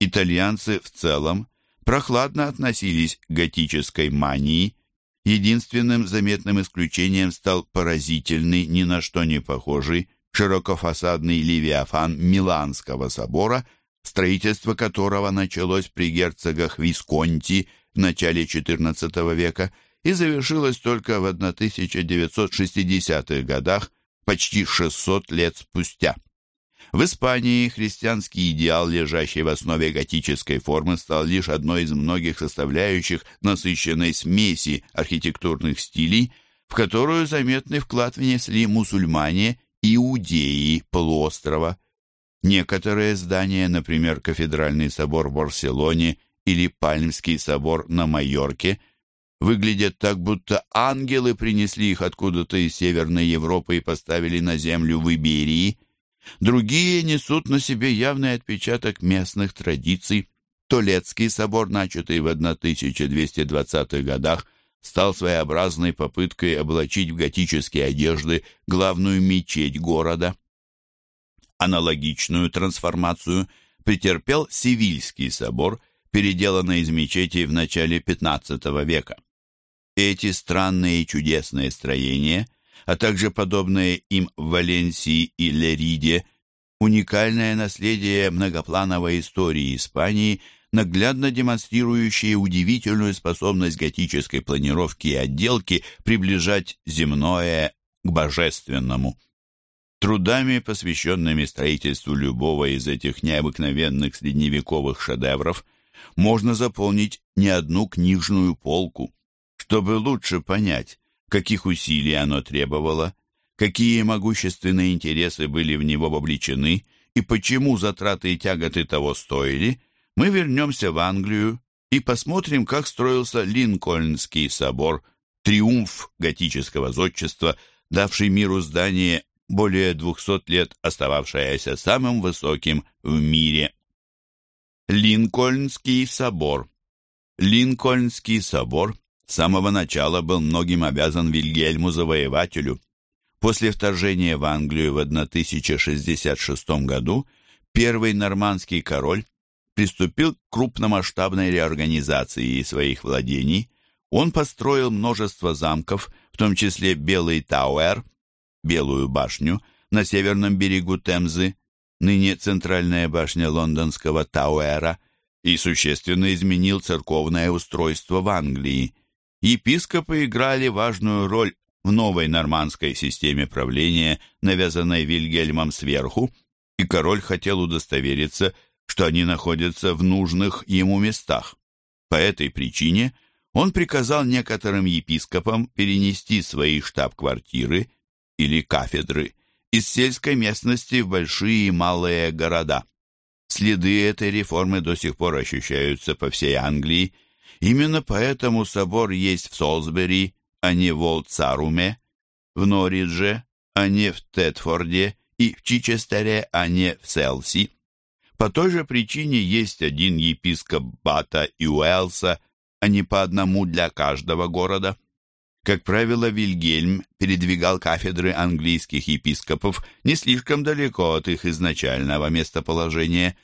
Итальянцы в целом прохладно относились к готической мании. Единственным заметным исключением стал поразительный, ни на что не похожий, широкофасадный левиафан Миланского собора, строительство которого началось при герцогах Висконти в начале XIV века и завершилось только в 1960-х годах, почти 600 лет спустя. В Испании христианский идеал, лежащий в основе готической формы, стал лишь одной из многих составляющих насыщенной смеси архитектурных стилей, в которую заметный вклад внесли мусульмане, иудеи полуострова. Некоторые здания, например, кафедральный собор в Барселоне или Пальмский собор на Майорке, выглядят так, будто ангелы принесли их откуда-то из Северной Европы и поставили на землю в Иберии – Другие несут на себе явный отпечаток местных традиций. Толецкий собор, начатый в 1220-х годах, стал своеобразной попыткой облачить в готические одежды главную мечеть города. Аналогичную трансформацию претерпел Севильский собор, переделанный из мечети в начале XV века. Эти странные и чудесные строения – а также подобные им в Валенсии и Лериде, уникальное наследие многоплановой истории Испании, наглядно демонстрирующее удивительную способность готической планировки и отделки приближать земное к божественному. Трудами, посвященными строительству любого из этих необыкновенных средневековых шедевров, можно заполнить не одну книжную полку. Чтобы лучше понять, каких усилий оно требовало, какие могущественные интересы были в него вовлечены и почему затраты и тяготы того стоили, мы вернемся в Англию и посмотрим, как строился Линкольнский собор, триумф готического зодчества, давший миру здание более 200 лет остававшееся самым высоким в мире. Линкольнский собор Линкольнский собор самого начала был многим обязан Вильгельму Завоевателю. После вторжения в Англию в 1066 году первый нормандский король приступил к крупномасштабной реорганизации своих владений. Он построил множество замков, в том числе Белый Тауэр, Белую башню, на северном берегу Темзы, ныне центральная башня лондонского Тауэра, и существенно изменил церковное устройство в Англии. Епископы играли важную роль в новой нормандской системе правления, навязанной Вильгельмом сверху, и король хотел удостовериться, что они находятся в нужных ему местах. По этой причине он приказал некоторым епископам перенести свои штаб-квартиры или кафедры из сельской местности в большие и малые города. Следы этой реформы до сих пор ощущаются по всей Англии. Именно поэтому собор есть в Солсбери, а не в Олдсаруме, в Норридже, а не в Тетфорде и в Чичестере, а не в Селси. По той же причине есть один епископ Бата и Уэлса, а не по одному для каждого города. Как правило, Вильгельм передвигал кафедры английских епископов не слишком далеко от их изначального местоположения.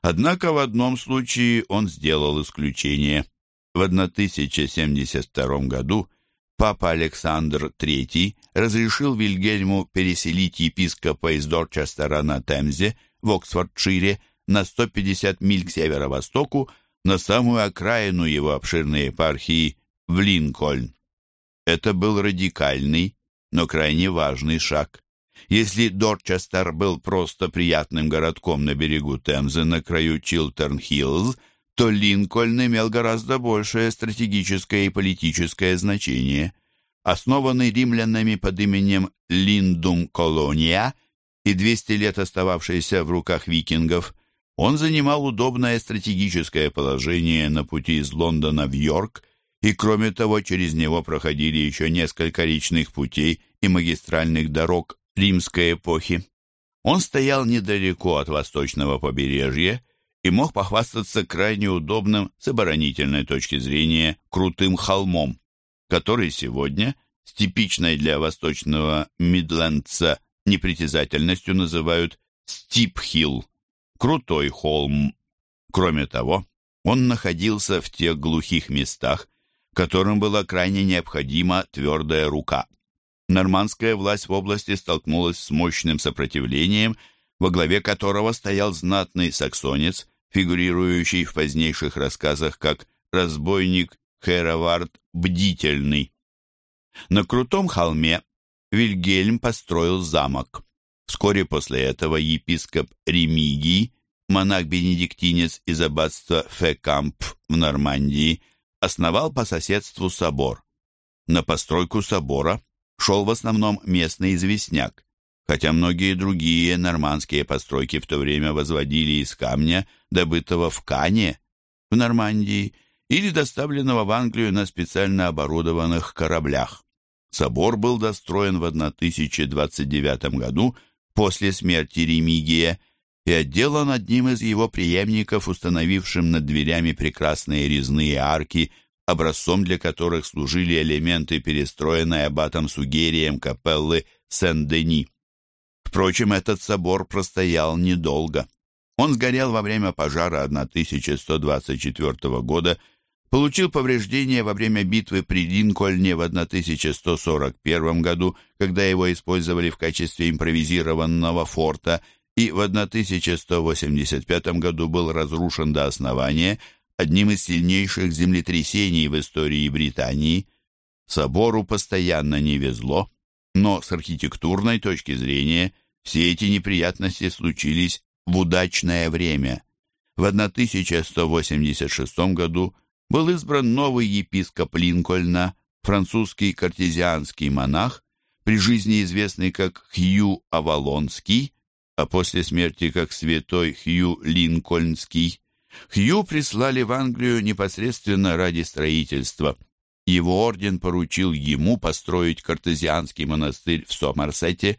Однако в одном случае он сделал исключение. В 1072 году папа Александр III разрешил Вильгельму переселить епископа из Дорчестера на Темзе в Оксфордшире на 150 миль к северо-востоку на самую окраину его обширной епархии в Линкольн. Это был радикальный, но крайне важный шаг. Если Дорчестер был просто приятным городком на берегу Темзы на краю Чилтерн-Хиллз, то Линкольн имел гораздо большее стратегическое и политическое значение. Основанный римлянами под именем Линдум Колония и 200 лет остававшийся в руках викингов, он занимал удобное стратегическое положение на пути из Лондона в Йорк – и кроме того через него проходили еще несколько речных путей и магистральных дорог римской эпохи. Он стоял недалеко от восточного побережья и мог похвастаться крайне удобным с оборонительной точки зрения крутым холмом, который сегодня с типичной для восточного Мидлендса непритязательностью называют Стип-Хилл, крутой холм. Кроме того, он находился в тех глухих местах, которым была крайне необходима твердая рука. Нормандская власть в области столкнулась с мощным сопротивлением, во главе которого стоял знатный саксонец, фигурирующий в позднейших рассказах как разбойник Херовард Бдительный. На крутом холме Вильгельм построил замок. Вскоре после этого епископ Ремигий, монах-бенедиктинец из аббатства Фекамп в Нормандии, основал по соседству собор. На постройку собора шел в основном местный известняк, хотя многие другие нормандские постройки в то время возводили из камня, добытого в Кане, в Нормандии, или доставленного в Англию на специально оборудованных кораблях. Собор был достроен в 1029 году после смерти Ремигия и отделан одним из его преемников, установившим над дверями прекрасные резные арки, образцом для которых служили элементы перестроенной аббатом Сугерием капеллы Сен-Дени. Впрочем, этот собор простоял недолго. Он сгорел во время пожара 1124 года, получил повреждения во время битвы при Линкольне в 1141 году, когда его использовали в качестве импровизированного форта – и в 1185 году был разрушен до основания одним из сильнейших землетрясений в истории Британии. Собору постоянно не везло, но с архитектурной точки зрения все эти неприятности случились в удачное время. В 1186 году был избран новый епископ Линкольна, французский картезианский монах, при жизни известный как Хью Авалонский, а после смерти как святой Хью Линкольнский. Хью прислали в Англию непосредственно ради строительства. Его орден поручил ему построить картезианский монастырь в Сомерсете.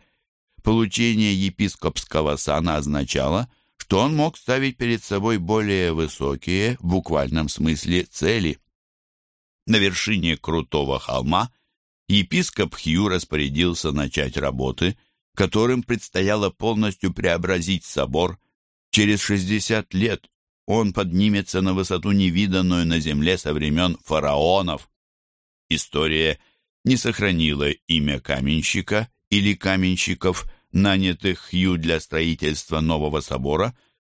Получение епископского сана означало, что он мог ставить перед собой более высокие, в буквальном смысле, цели. На вершине крутого холма епископ Хью распорядился начать работы, которым предстояло полностью преобразить собор. Через 60 лет он поднимется на высоту, невиданную на земле со времен фараонов. История не сохранила имя каменщика или каменщиков, нанятых Хью для строительства нового собора,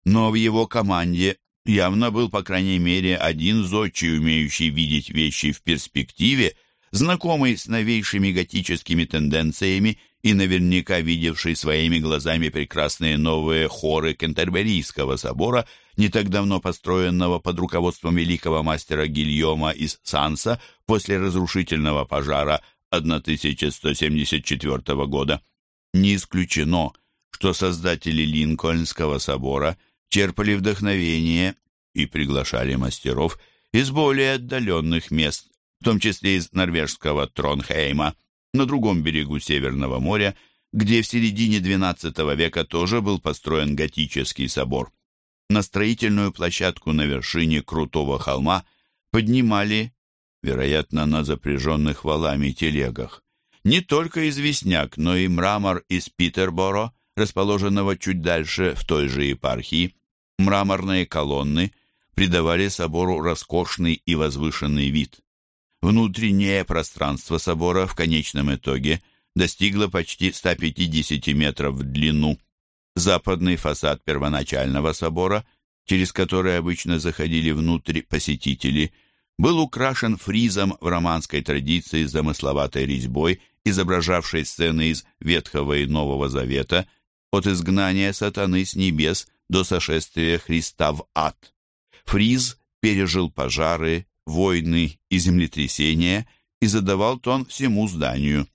но в его команде явно был, по крайней мере, один зодчий, умеющий видеть вещи в перспективе, знакомый с новейшими готическими тенденциями и наверняка видевший своими глазами прекрасные новые хоры Кентерберийского собора, не так давно построенного под руководством великого мастера Гильома из Санса после разрушительного пожара 1174 года. Не исключено, что создатели Линкольнского собора черпали вдохновение и приглашали мастеров из более отдаленных мест, в том числе из норвежского Тронхейма, на другом берегу Северного моря, где в середине XII века тоже был построен готический собор. На строительную площадку на вершине крутого холма поднимали, вероятно, на запряженных валами телегах, не только известняк, но и мрамор из Питерборо, расположенного чуть дальше в той же епархии. Мраморные колонны придавали собору роскошный и возвышенный вид. Внутреннее пространство собора в конечном итоге достигло почти 150 метров в длину. Западный фасад первоначального собора, через который обычно заходили внутрь посетители, был украшен фризом в романской традиции с замысловатой резьбой, изображавшей сцены из Ветхого и Нового Завета, от изгнания сатаны с небес до сошествия Христа в ад. Фриз пережил пожары, войны и землетрясения и задавал тон всему зданию.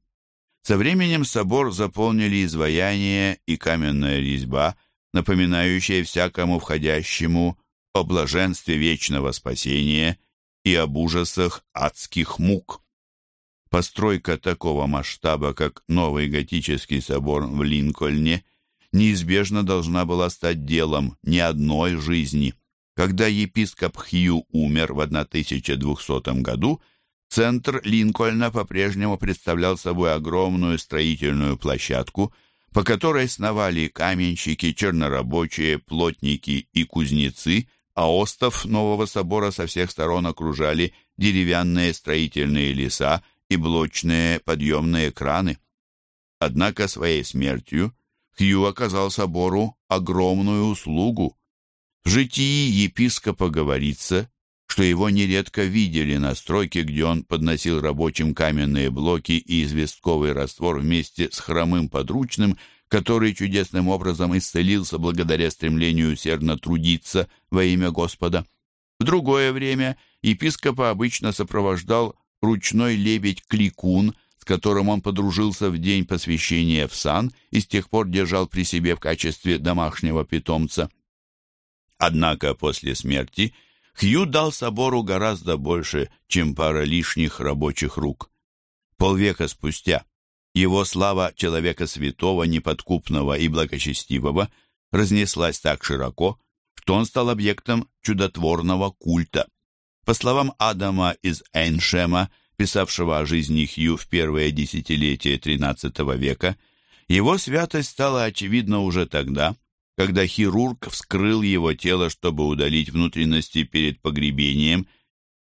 Со временем собор заполнили изваяния и каменная резьба, напоминающая всякому входящему о блаженстве вечного спасения и об ужасах адских мук. Постройка такого масштаба, как новый готический собор в Линкольне, неизбежно должна была стать делом не одной жизни. Когда епископ Хью умер в 1200 году, центр Линкольна по-прежнему представлял собой огромную строительную площадку, по которой сновали каменщики, чернорабочие, плотники и кузнецы, а остов нового собора со всех сторон окружали деревянные строительные леса и блочные подъемные краны. Однако своей смертью Хью оказал собору огромную услугу. В житии епископа говорится, что его нередко видели на стройке, где он подносил рабочим каменные блоки и известковый раствор вместе с хромым подручным, который чудесным образом исцелился благодаря стремлению усердно трудиться во имя Господа. В другое время епископа обычно сопровождал ручной лебедь-кликун, с которым он подружился в день посвящения в сан и с тех пор держал при себе в качестве домашнего питомца. Однако после смерти Хью дал собору гораздо больше, чем пара лишних рабочих рук. Полвека спустя его слава человека святого, неподкупного и благочестивого разнеслась так широко, что он стал объектом чудотворного культа. По словам Адама из Эйншема, писавшего о жизни Хью в первые десятилетия XIII века, его святость стала очевидна уже тогда, когда хирург вскрыл его тело, чтобы удалить внутренности перед погребением,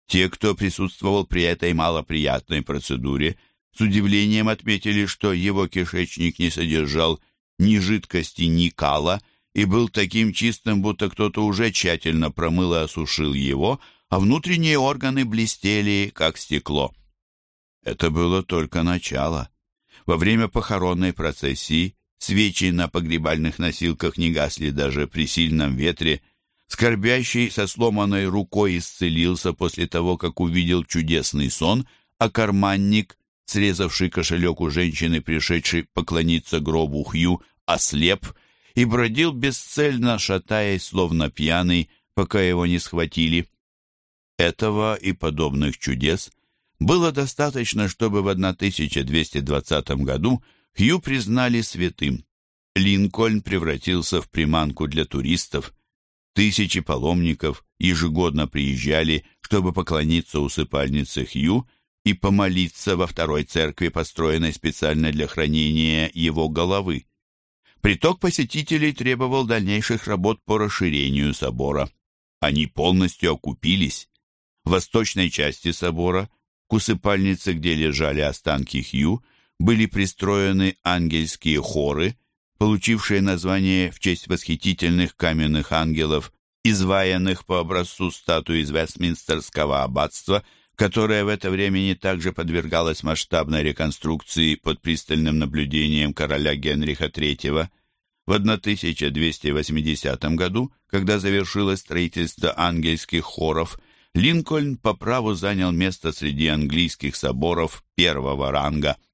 те, кто присутствовал при этой малоприятной процедуре, с удивлением отметили, что его кишечник не содержал ни жидкости, ни кала и был таким чистым, будто кто-то уже тщательно промыл и осушил его, а внутренние органы блестели, как стекло. Это было только начало. Во время похоронной процессии Свечи на погребальных носилках не гасли даже при сильном ветре. Скорбящий со сломанной рукой исцелился после того, как увидел чудесный сон, а карманник, срезавший кошелек у женщины, пришедшей поклониться гробу Хью, ослеп и бродил бесцельно, шатаясь, словно пьяный, пока его не схватили. Этого и подобных чудес было достаточно, чтобы в 1220 году Хью признали святым. Линкольн превратился в приманку для туристов. Тысячи паломников ежегодно приезжали, чтобы поклониться усыпальнице Хью и помолиться во второй церкви, построенной специально для хранения его головы. Приток посетителей требовал дальнейших работ по расширению собора. Они полностью окупились. В восточной части собора, к усыпальнице, где лежали останки Хью, были пристроены ангельские хоры, получившие название в честь восхитительных каменных ангелов, изваянных по образцу статуи из Вестминстерского аббатства, которая в это время не также подвергалась масштабной реконструкции под пристальным наблюдением короля Генриха III. В 1280 году, когда завершилось строительство ангельских хоров, Линкольн по праву занял место среди английских соборов первого ранга –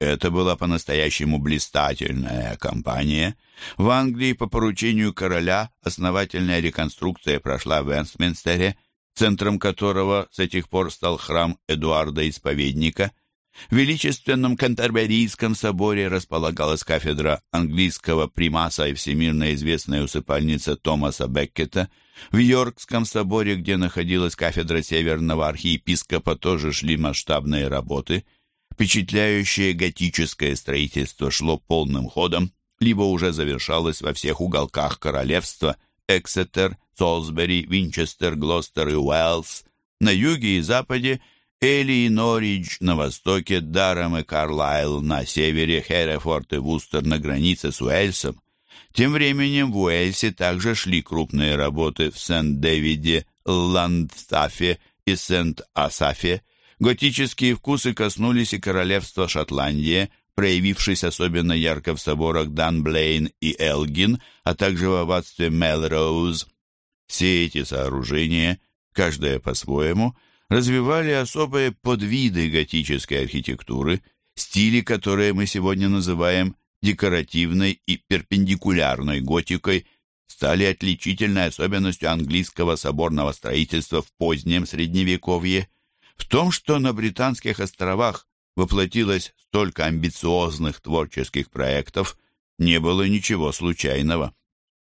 это была по-настоящему блистательная кампания. В Англии по поручению короля основательная реконструкция прошла в Вестминстере, центром которого с этих пор стал храм Эдуарда Исповедника. В величественном Кантерберийском соборе располагалась кафедра английского примаса и всемирно известная усыпальница Томаса Беккета. В Йоркском соборе, где находилась кафедра северного архиепископа, тоже шли масштабные работы – Впечатляющее готическое строительство шло полным ходом, либо уже завершалось во всех уголках королевства Эксетер, Солсбери, Винчестер, Глостер и Уэллс, на юге и западе Эли и Норридж на востоке, Даром и Карлайл на севере, Херефорд и Вустер на границе с Уэльсом. Тем временем в Уэльсе также шли крупные работы в Сент-Дэвиде, Ландстафе и Сент-Асафе, Готические вкусы коснулись и королевства Шотландия, проявившись особенно ярко в соборах Данблейн и Элгин, а также в аббатстве Мелроуз. Все эти сооружения, каждое по-своему, развивали особые подвиды готической архитектуры, стили, которые мы сегодня называем декоративной и перпендикулярной готикой, стали отличительной особенностью английского соборного строительства в позднем Средневековье – в том, что на Британских островах воплотилось столько амбициозных творческих проектов, не было ничего случайного.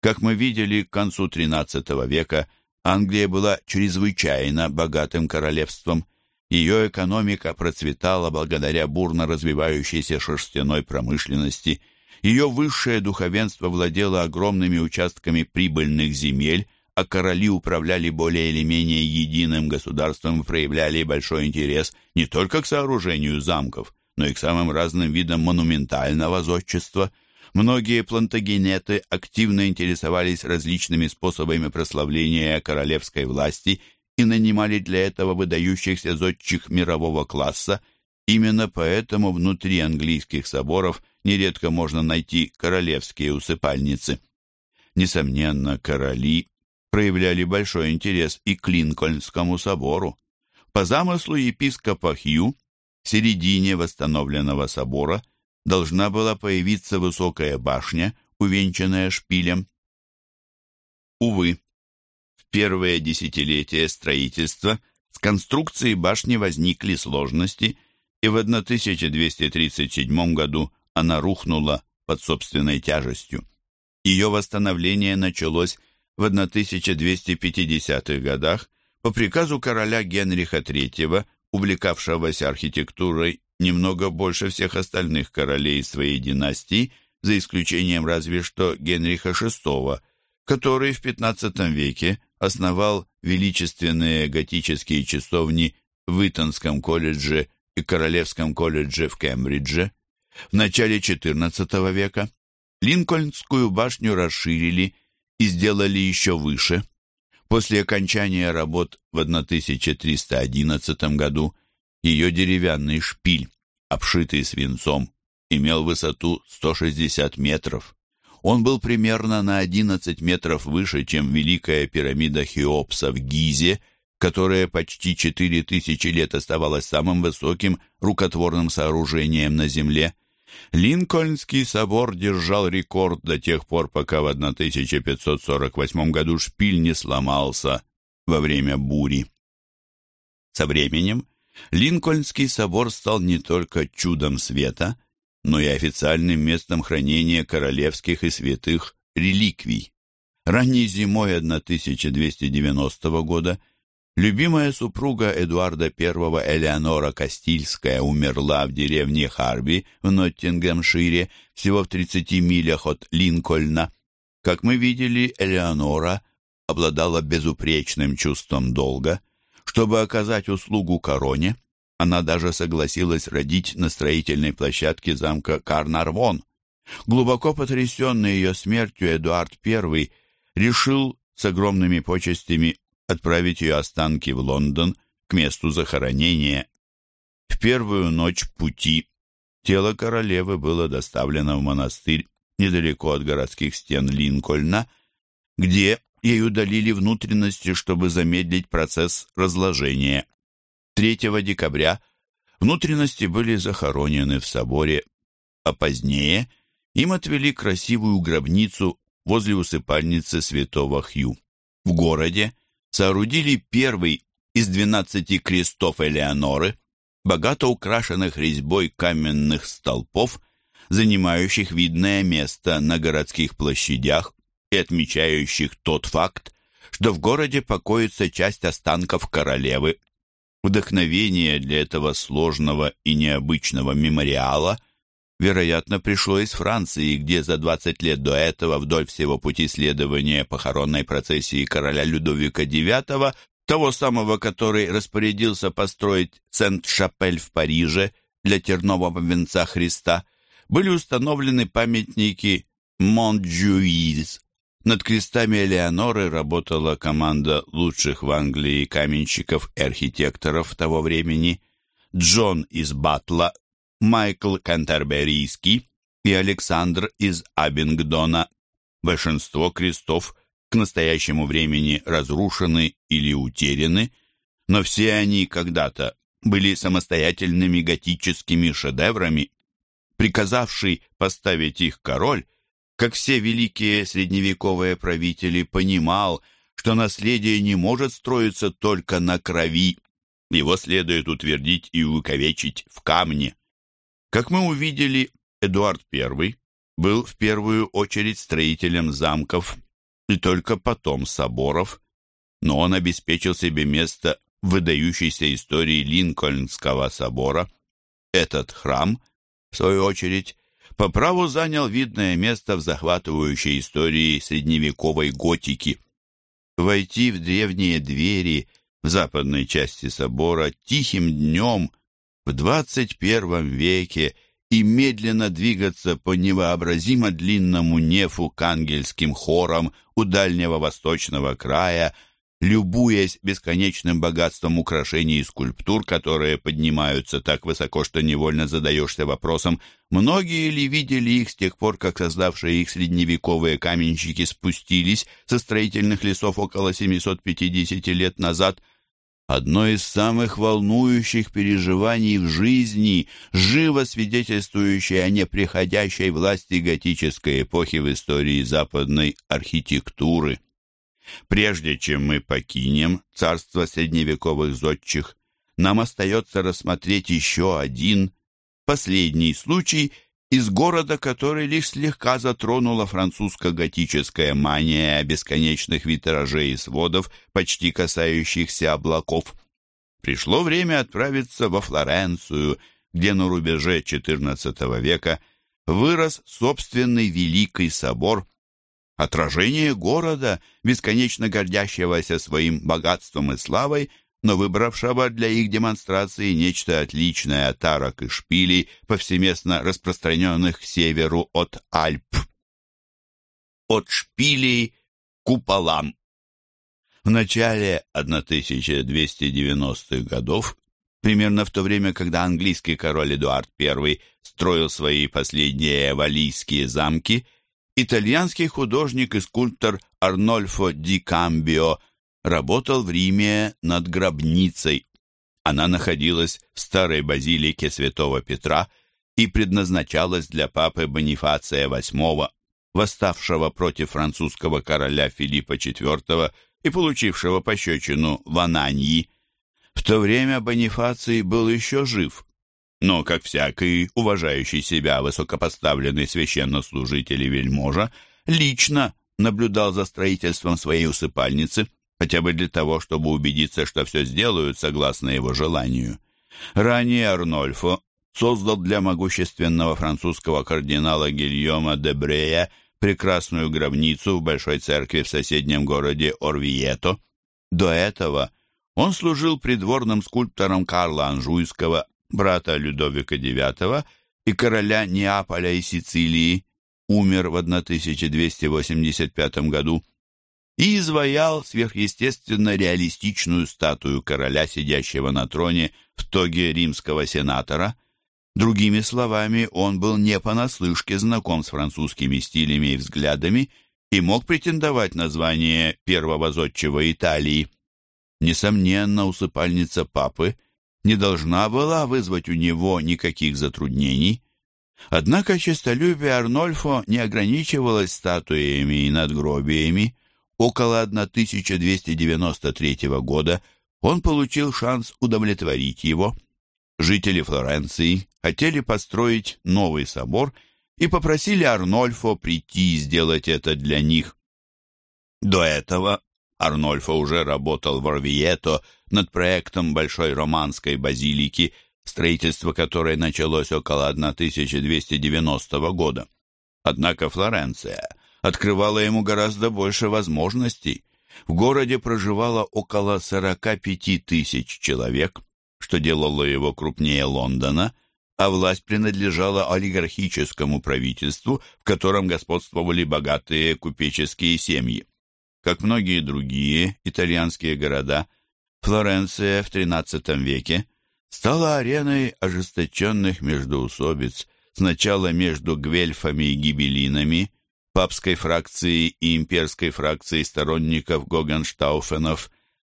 Как мы видели, к концу XIII века Англия была чрезвычайно богатым королевством. Ее экономика процветала благодаря бурно развивающейся шерстяной промышленности. Ее высшее духовенство владело огромными участками прибыльных земель, а короли управляли более или менее единым государством и проявляли большой интерес не только к сооружению замков, но и к самым разным видам монументального зодчества. Многие плантагенеты активно интересовались различными способами прославления королевской власти и нанимали для этого выдающихся зодчих мирового класса. Именно поэтому внутри английских соборов нередко можно найти королевские усыпальницы. Несомненно, короли проявляли большой интерес и к Линкольнскому собору. По замыслу епископа Хью в середине восстановленного собора должна была появиться высокая башня, увенчанная шпилем. Увы, в первое десятилетие строительства с конструкцией башни возникли сложности, и в 1237 году она рухнула под собственной тяжестью. Ее восстановление началось в 1250-х годах по приказу короля Генриха III, увлекавшегося архитектурой немного больше всех остальных королей своей династии, за исключением разве что Генриха VI, который в XV веке основал величественные готические часовни в Итонском колледже и Королевском колледже в Кембридже. В начале XIV века Линкольнскую башню расширили и сделали еще выше. После окончания работ в 1311 году ее деревянный шпиль, обшитый свинцом, имел высоту 160 метров. Он был примерно на 11 метров выше, чем Великая пирамида Хеопса в Гизе, которая почти 4000 лет оставалась самым высоким рукотворным сооружением на Земле. Линкольнский собор держал рекорд до тех пор, пока в 1548 году шпиль не сломался во время бури. Со временем Линкольнский собор стал не только чудом света, но и официальным местом хранения королевских и святых реликвий. Ранней зимой 1290 года любимая супруга Эдуарда I Элеонора Кастильская умерла в деревне Харби в Ноттингемшире, всего в 30 милях от Линкольна. Как мы видели, Элеонора обладала безупречным чувством долга. Чтобы оказать услугу короне, она даже согласилась родить на строительной площадке замка Карнарвон. Глубоко потрясенный ее смертью, Эдуард I решил с огромными почестями отправить ее останки в Лондон к месту захоронения. В первую ночь пути тело королевы было доставлено в монастырь недалеко от городских стен Линкольна, где ей удалили внутренности, чтобы замедлить процесс разложения. 3 декабря внутренности были захоронены в соборе, а позднее им отвели красивую гробницу возле усыпальницы святого Хью. В городе соорудили первый из двенадцати крестов Элеоноры, богато украшенных резьбой каменных столпов, занимающих видное место на городских площадях и отмечающих тот факт, что в городе покоится часть останков королевы. Вдохновение для этого сложного и необычного мемориала – вероятно, пришло из Франции, где за 20 лет до этого вдоль всего пути следования похоронной процессии короля Людовика IX, того самого, который распорядился построить Сент-Шапель в Париже для тернового венца Христа, были установлены памятники Монтжуиз. Над крестами Элеоноры работала команда лучших в Англии каменщиков и архитекторов того времени. Джон из Батла Майкл Кантерберийский и Александр из Абингдона. Большинство крестов к настоящему времени разрушены или утеряны, но все они когда-то были самостоятельными готическими шедеврами. Приказавший поставить их король, как все великие средневековые правители, понимал, что наследие не может строиться только на крови, его следует утвердить и увековечить в камне. Как мы увидели, Эдуард I был в первую очередь строителем замков и только потом соборов, но он обеспечил себе место в выдающейся истории Линкольнского собора. Этот храм, в свою очередь, по праву занял видное место в захватывающей истории средневековой готики. Войти в древние двери в западной части собора тихим днем – в двадцать первом веке и медленно двигаться по невообразимо длинному нефу к ангельским хорам у дальнего восточного края, любуясь бесконечным богатством украшений и скульптур, которые поднимаются так высоко, что невольно задаешься вопросом, многие ли видели их с тех пор, как создавшие их средневековые каменщики спустились со строительных лесов около 750 лет назад – одно из самых волнующих переживаний в жизни, живо свидетельствующее о неприходящей власти готической эпохи в истории западной архитектуры. Прежде чем мы покинем царство средневековых зодчих, нам остается рассмотреть еще один, последний случай – из города, который лишь слегка затронула французско-готическая мания бесконечных витражей и сводов, почти касающихся облаков. Пришло время отправиться во Флоренцию, где на рубеже XIV века вырос собственный Великий собор, отражение города, бесконечно гордящегося своим богатством и славой, но выбравшего для их демонстрации нечто отличное от арок и шпилей, повсеместно распространенных к северу от Альп. От шпилей к куполам. В начале 1290-х годов, примерно в то время, когда английский король Эдуард I строил свои последние валийские замки, итальянский художник и скульптор Арнольфо ди Камбио – работал в Риме над гробницей. Она находилась в старой базилике святого Петра и предназначалась для папы Бонифация VIII, восставшего против французского короля Филиппа IV и получившего пощечину в Ананьи. В то время Бонифаций был еще жив, но, как всякий уважающий себя высокопоставленный священнослужитель и вельможа, лично наблюдал за строительством своей усыпальницы, хотя бы для того, чтобы убедиться, что все сделают согласно его желанию. Ранее Арнольфо создал для могущественного французского кардинала Гильома де Брея прекрасную гробницу в Большой церкви в соседнем городе Орвието. До этого он служил придворным скульптором Карла Анжуйского, брата Людовика IX и короля Неаполя и Сицилии, умер в 1285 году, и изваял сверхъестественно реалистичную статую короля, сидящего на троне в тоге римского сенатора. Другими словами, он был не понаслышке знаком с французскими стилями и взглядами и мог претендовать на звание первого зодчего Италии. Несомненно, усыпальница папы не должна была вызвать у него никаких затруднений. Однако честолюбие Арнольфо не ограничивалось статуями и надгробиями. Около 1293 года он получил шанс удовлетворить его – Жители Флоренции хотели построить новый собор и попросили Арнольфо прийти и сделать это для них. До этого Арнольфо уже работал в Орвието над проектом Большой Романской базилики, строительство которой началось около 1290 года. Однако Флоренция открывала ему гораздо больше возможностей. В городе проживало около 45 тысяч человек – что делало его крупнее Лондона, а власть принадлежала олигархическому правительству, в котором господствовали богатые купеческие семьи. Как многие другие итальянские города, Флоренция в XIII веке стала ареной ожесточенных междоусобиц, сначала между гвельфами и гибелинами, папской фракцией и имперской фракцией сторонников Гогенштауфенов,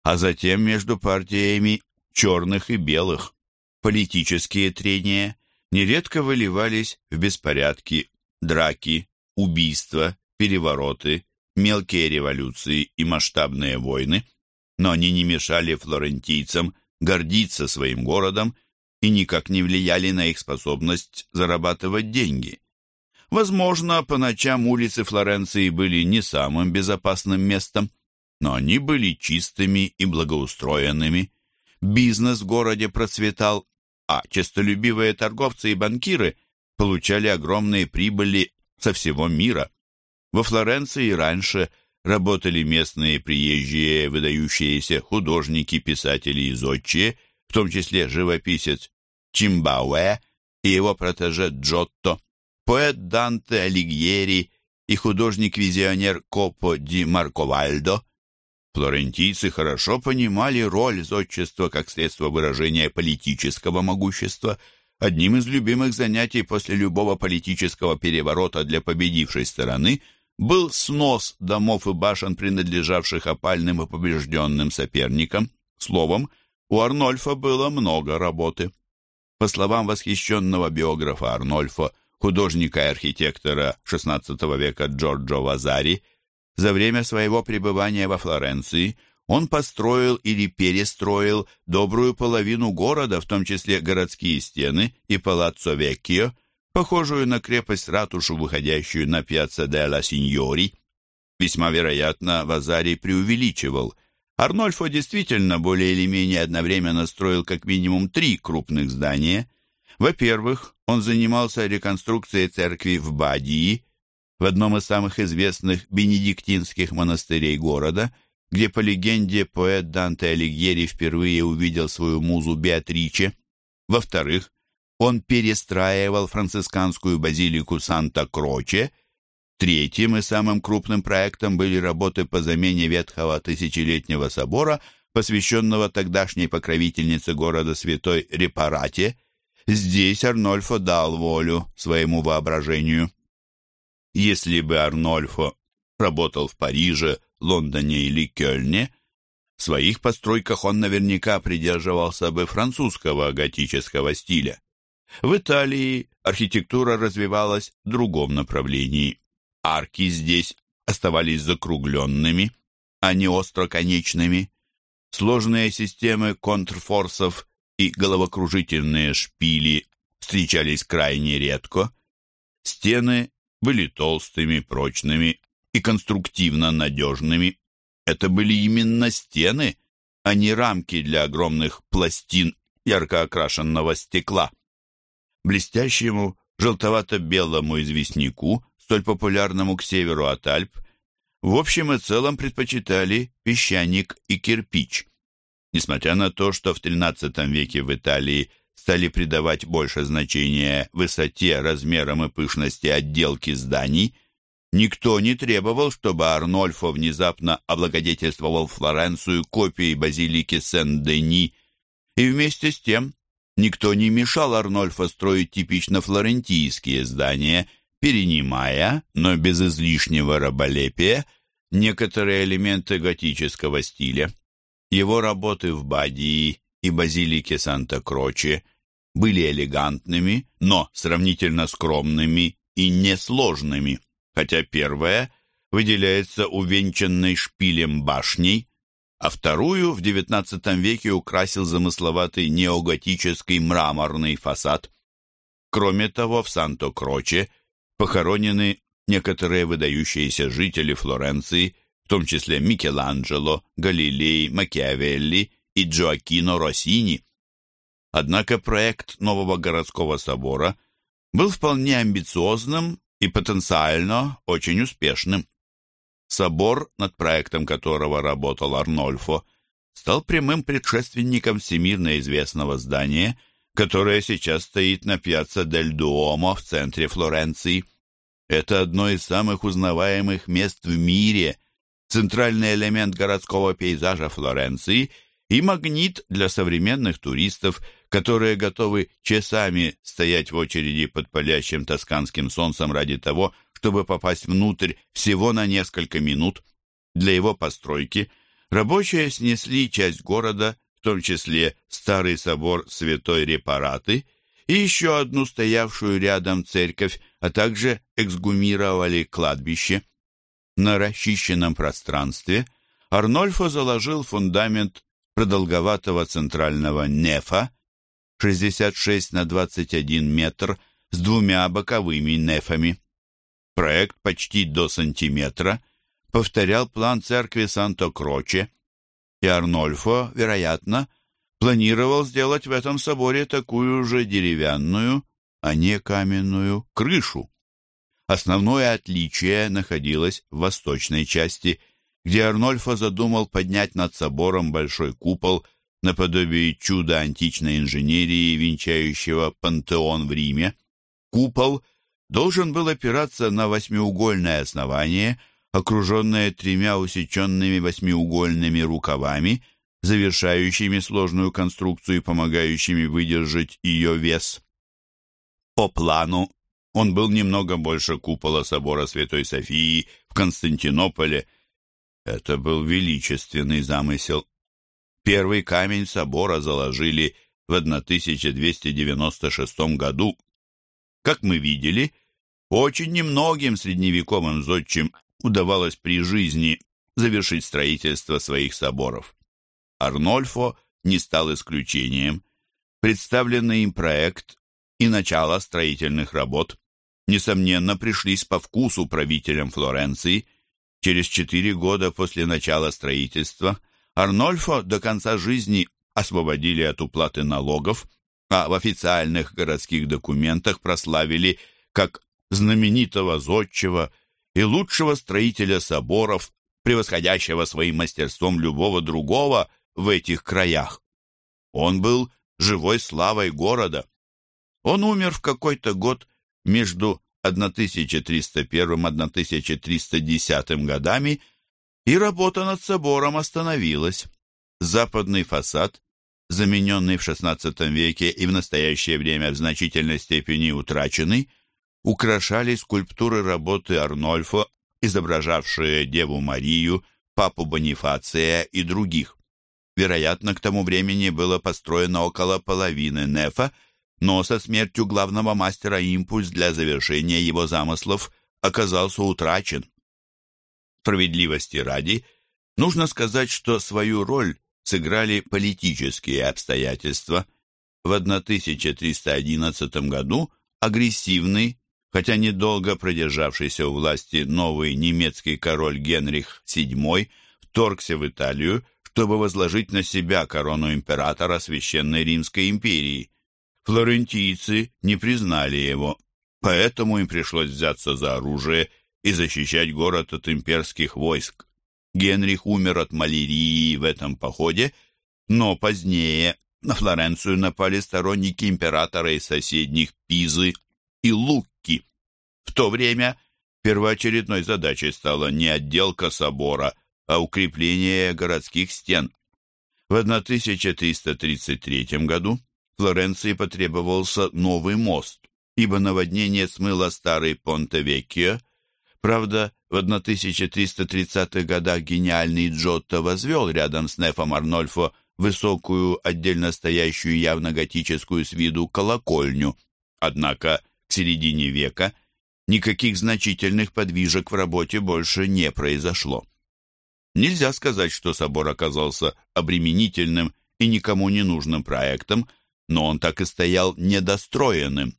а затем между партиями черных и белых. Политические трения нередко выливались в беспорядки, драки, убийства, перевороты, мелкие революции и масштабные войны, но они не мешали флорентийцам гордиться своим городом и никак не влияли на их способность зарабатывать деньги. Возможно, по ночам улицы Флоренции были не самым безопасным местом, но они были чистыми и благоустроенными бизнес в городе процветал, а честолюбивые торговцы и банкиры получали огромные прибыли со всего мира. Во Флоренции раньше работали местные приезжие выдающиеся художники, писатели и зодчие, в том числе живописец Чимбауэ и его протеже Джотто, поэт Данте Алигьери и художник-визионер Копо ди Марковальдо – Флорентийцы хорошо понимали роль зодчества как средство выражения политического могущества. Одним из любимых занятий после любого политического переворота для победившей стороны был снос домов и башен, принадлежавших опальным и побежденным соперникам. Словом, у Арнольфа было много работы. По словам восхищенного биографа Арнольфа, художника и архитектора XVI века Джорджо Вазари, за время своего пребывания во Флоренции он построил или перестроил добрую половину города, в том числе городские стены и Палаццо Веккио, похожую на крепость-ратушу, выходящую на пьяцца де ла Синьори. Весьма вероятно, Вазарий преувеличивал. Арнольфо действительно более или менее одновременно строил как минимум три крупных здания. Во-первых, он занимался реконструкцией церкви в Бадии, в одном из самых известных бенедиктинских монастырей города, где, по легенде, поэт Данте Алигьери впервые увидел свою музу Беатриче. Во-вторых, он перестраивал францисканскую базилику Санта-Кроче. Третьим и самым крупным проектом были работы по замене ветхого тысячелетнего собора, посвященного тогдашней покровительнице города святой Репарате. Здесь Арнольфо дал волю своему воображению. Если бы Арнольфо работал в Париже, Лондоне или Кёльне, в своих постройках он наверняка придерживался бы французского готического стиля. В Италии архитектура развивалась в другом направлении. Арки здесь оставались закругленными, а не остроконечными. Сложные системы контрфорсов и головокружительные шпили встречались крайне редко. Стены были толстыми, прочными и конструктивно надежными. Это были именно стены, а не рамки для огромных пластин ярко окрашенного стекла. Блестящему желтовато-белому известняку, столь популярному к северу от Альп, в общем и целом предпочитали песчаник и кирпич. Несмотря на то, что в XIII веке в Италии стали придавать больше значения высоте, размерам и пышности отделки зданий, никто не требовал, чтобы Арнольфо внезапно облагодетельствовал Флоренцию копией базилики Сен-Дени, и вместе с тем никто не мешал Арнольфо строить типично флорентийские здания, перенимая, но без излишнего раболепия, некоторые элементы готического стиля. Его работы в Бадии и базилике Санта-Кроче были элегантными, но сравнительно скромными и несложными, хотя первая выделяется увенчанной шпилем башней, а вторую в XIX веке украсил замысловатый неоготический мраморный фасад. Кроме того, в Санто-Кроче похоронены некоторые выдающиеся жители Флоренции, в том числе Микеланджело, Галилей, Макиавелли и Джоакино Россини. Однако проект нового городского собора был вполне амбициозным и потенциально очень успешным. Собор, над проектом которого работал Арнольфо, стал прямым предшественником всемирно известного здания, которое сейчас стоит на пьяцца Дель Дуомо в центре Флоренции. Это одно из самых узнаваемых мест в мире, центральный элемент городского пейзажа Флоренции и магнит для современных туристов, которые готовы часами стоять в очереди под палящим тосканским солнцем ради того, чтобы попасть внутрь всего на несколько минут. Для его постройки рабочие снесли часть города, в том числе старый собор Святой Репараты и еще одну стоявшую рядом церковь, а также эксгумировали кладбище. На расчищенном пространстве Арнольфо заложил фундамент продолговатого центрального нефа 66 на 21 метр с двумя боковыми нефами. Проект почти до сантиметра повторял план церкви Санто-Кроче, и Арнольфо, вероятно, планировал сделать в этом соборе такую же деревянную, а не каменную крышу. Основное отличие находилось в восточной части, где Арнольфо задумал поднять над собором большой купол наподобие чуда античной инженерии, венчающего пантеон в Риме. Купол должен был опираться на восьмиугольное основание, окруженное тремя усеченными восьмиугольными рукавами, завершающими сложную конструкцию и помогающими выдержать ее вес. По плану он был немного больше купола собора Святой Софии в Константинополе. Это был величественный замысел. Первый камень собора заложили в 1296 году. Как мы видели, очень немногим средневековым зодчим удавалось при жизни завершить строительство своих соборов. Арнольфо не стал исключением. Представленный им проект и начало строительных работ несомненно, пришлись по вкусу правителям Флоренции. Через четыре года после начала строительства Арнольфо до конца жизни освободили от уплаты налогов, а в официальных городских документах прославили как знаменитого зодчего и лучшего строителя соборов, превосходящего своим мастерством любого другого в этих краях. Он был живой славой города. Он умер в какой-то год между 1301-1310 годами, и работа над собором остановилась. Западный фасад, замененный в XVI веке и в настоящее время в значительной степени утраченный, украшали скульптуры работы Арнольфо, изображавшие Деву Марию, Папу Бонифация и других. Вероятно, к тому времени было построено около половины нефа, но со смертью главного мастера импульс для завершения его замыслов оказался утрачен. Справедливости ради, нужно сказать, что свою роль сыграли политические обстоятельства. В 1311 году агрессивный, хотя недолго продержавшийся у власти новый немецкий король Генрих VII вторгся в Италию, чтобы возложить на себя корону императора Священной Римской империи. Флорентийцы не признали его, поэтому им пришлось взяться за оружие и защищать город от имперских войск. Генрих умер от малярии в этом походе, но позднее на Флоренцию напали сторонники императора из соседних Пизы и Лукки. В то время первоочередной задачей стала не отделка собора, а укрепление городских стен. В 1333 году Флоренции потребовался новый мост, ибо наводнение смыло старый Понте-Веккио. Правда, в 1330-х годах гениальный Джотто возвел рядом с Нефом Арнольфо высокую, отдельно стоящую явно готическую с виду колокольню. Однако к середине века никаких значительных подвижек в работе больше не произошло. Нельзя сказать, что собор оказался обременительным и никому не нужным проектом, но он так и стоял недостроенным.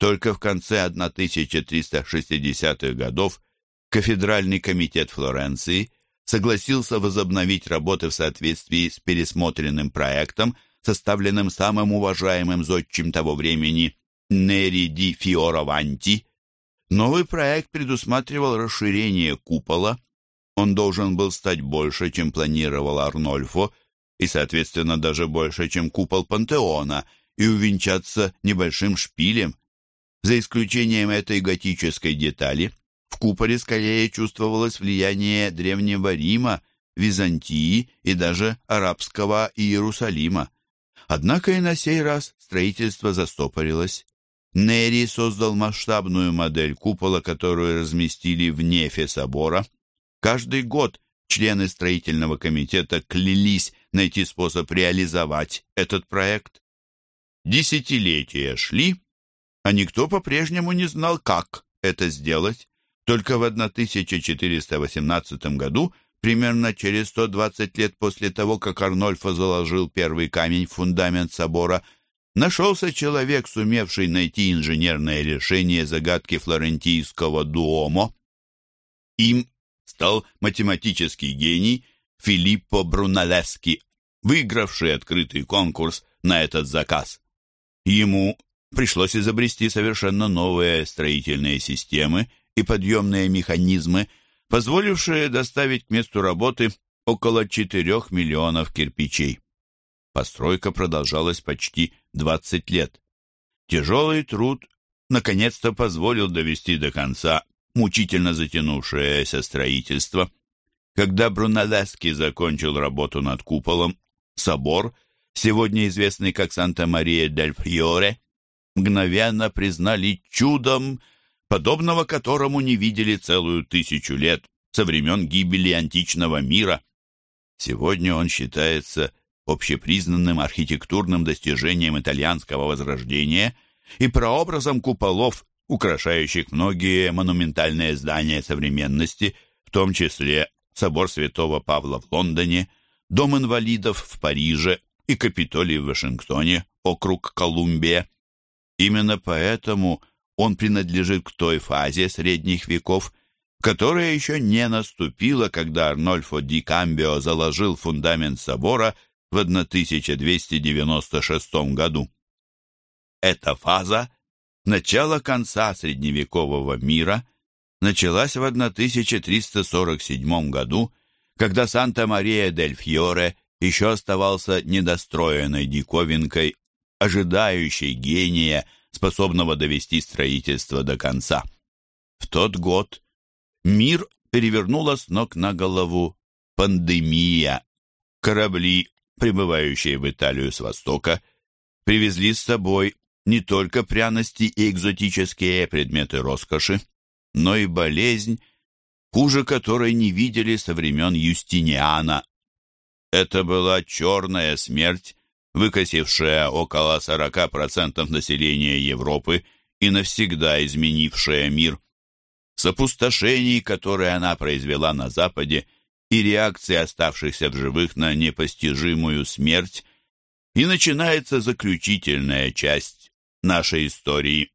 Только в конце 1360-х годов кафедральный комитет Флоренции согласился возобновить работы в соответствии с пересмотренным проектом, составленным самым уважаемым зодчим того времени Нери ди Фиораванти. Новый проект предусматривал расширение купола. Он должен был стать больше, чем планировал Арнольфо, и, соответственно, даже больше, чем купол Пантеона, и увенчаться небольшим шпилем. За исключением этой готической детали, в куполе скорее чувствовалось влияние Древнего Рима, Византии и даже арабского Иерусалима. Однако и на сей раз строительство застопорилось. Нери создал масштабную модель купола, которую разместили в нефе собора. Каждый год члены строительного комитета клялись найти способ реализовать этот проект. Десятилетия шли, а никто по-прежнему не знал, как это сделать. Только в 1418 году, примерно через 120 лет после того, как Арнольфо заложил первый камень в фундамент собора, нашелся человек, сумевший найти инженерное решение загадки флорентийского дуомо. Им стал математический гений Филиппо Бруналески, выигравший открытый конкурс на этот заказ. Ему пришлось изобрести совершенно новые строительные системы и подъемные механизмы, позволившие доставить к месту работы около 4 миллионов кирпичей. Постройка продолжалась почти 20 лет. Тяжелый труд наконец-то позволил довести до конца мучительно затянувшееся строительство. Когда Брунеллески закончил работу над куполом, собор, сегодня известный как Санта-Мария-дель-Фьоре, мгновенно признали чудом, подобного которому не видели целую тысячу лет со времен гибели античного мира. Сегодня он считается общепризнанным архитектурным достижением итальянского возрождения и прообразом куполов, украшающих многие монументальные здания современности, в том числе собор святого Павла в Лондоне, дом инвалидов в Париже и Капитолий в Вашингтоне, округ Колумбия. Именно поэтому он принадлежит к той фазе средних веков, которая еще не наступила, когда Арнольфо ди Камбио заложил фундамент собора в 1296 году. Эта фаза начало конца средневекового мира началась в 1347 году, когда Санта-Мария-дель-Фьоре еще оставался недостроенной диковинкой, ожидающей гения – способного довести строительство до конца. В тот год мир перевернула с ног на голову пандемия. Корабли, прибывающие в Италию с востока, привезли с собой не только пряности и экзотические предметы роскоши, но и болезнь, хуже которой не видели со времен Юстиниана. Это была черная смерть, выкосившая около 40% населения Европы и навсегда изменившая мир. С опустошений, которые она произвела на Западе, и реакции оставшихся в живых на непостижимую смерть, и начинается заключительная часть нашей истории.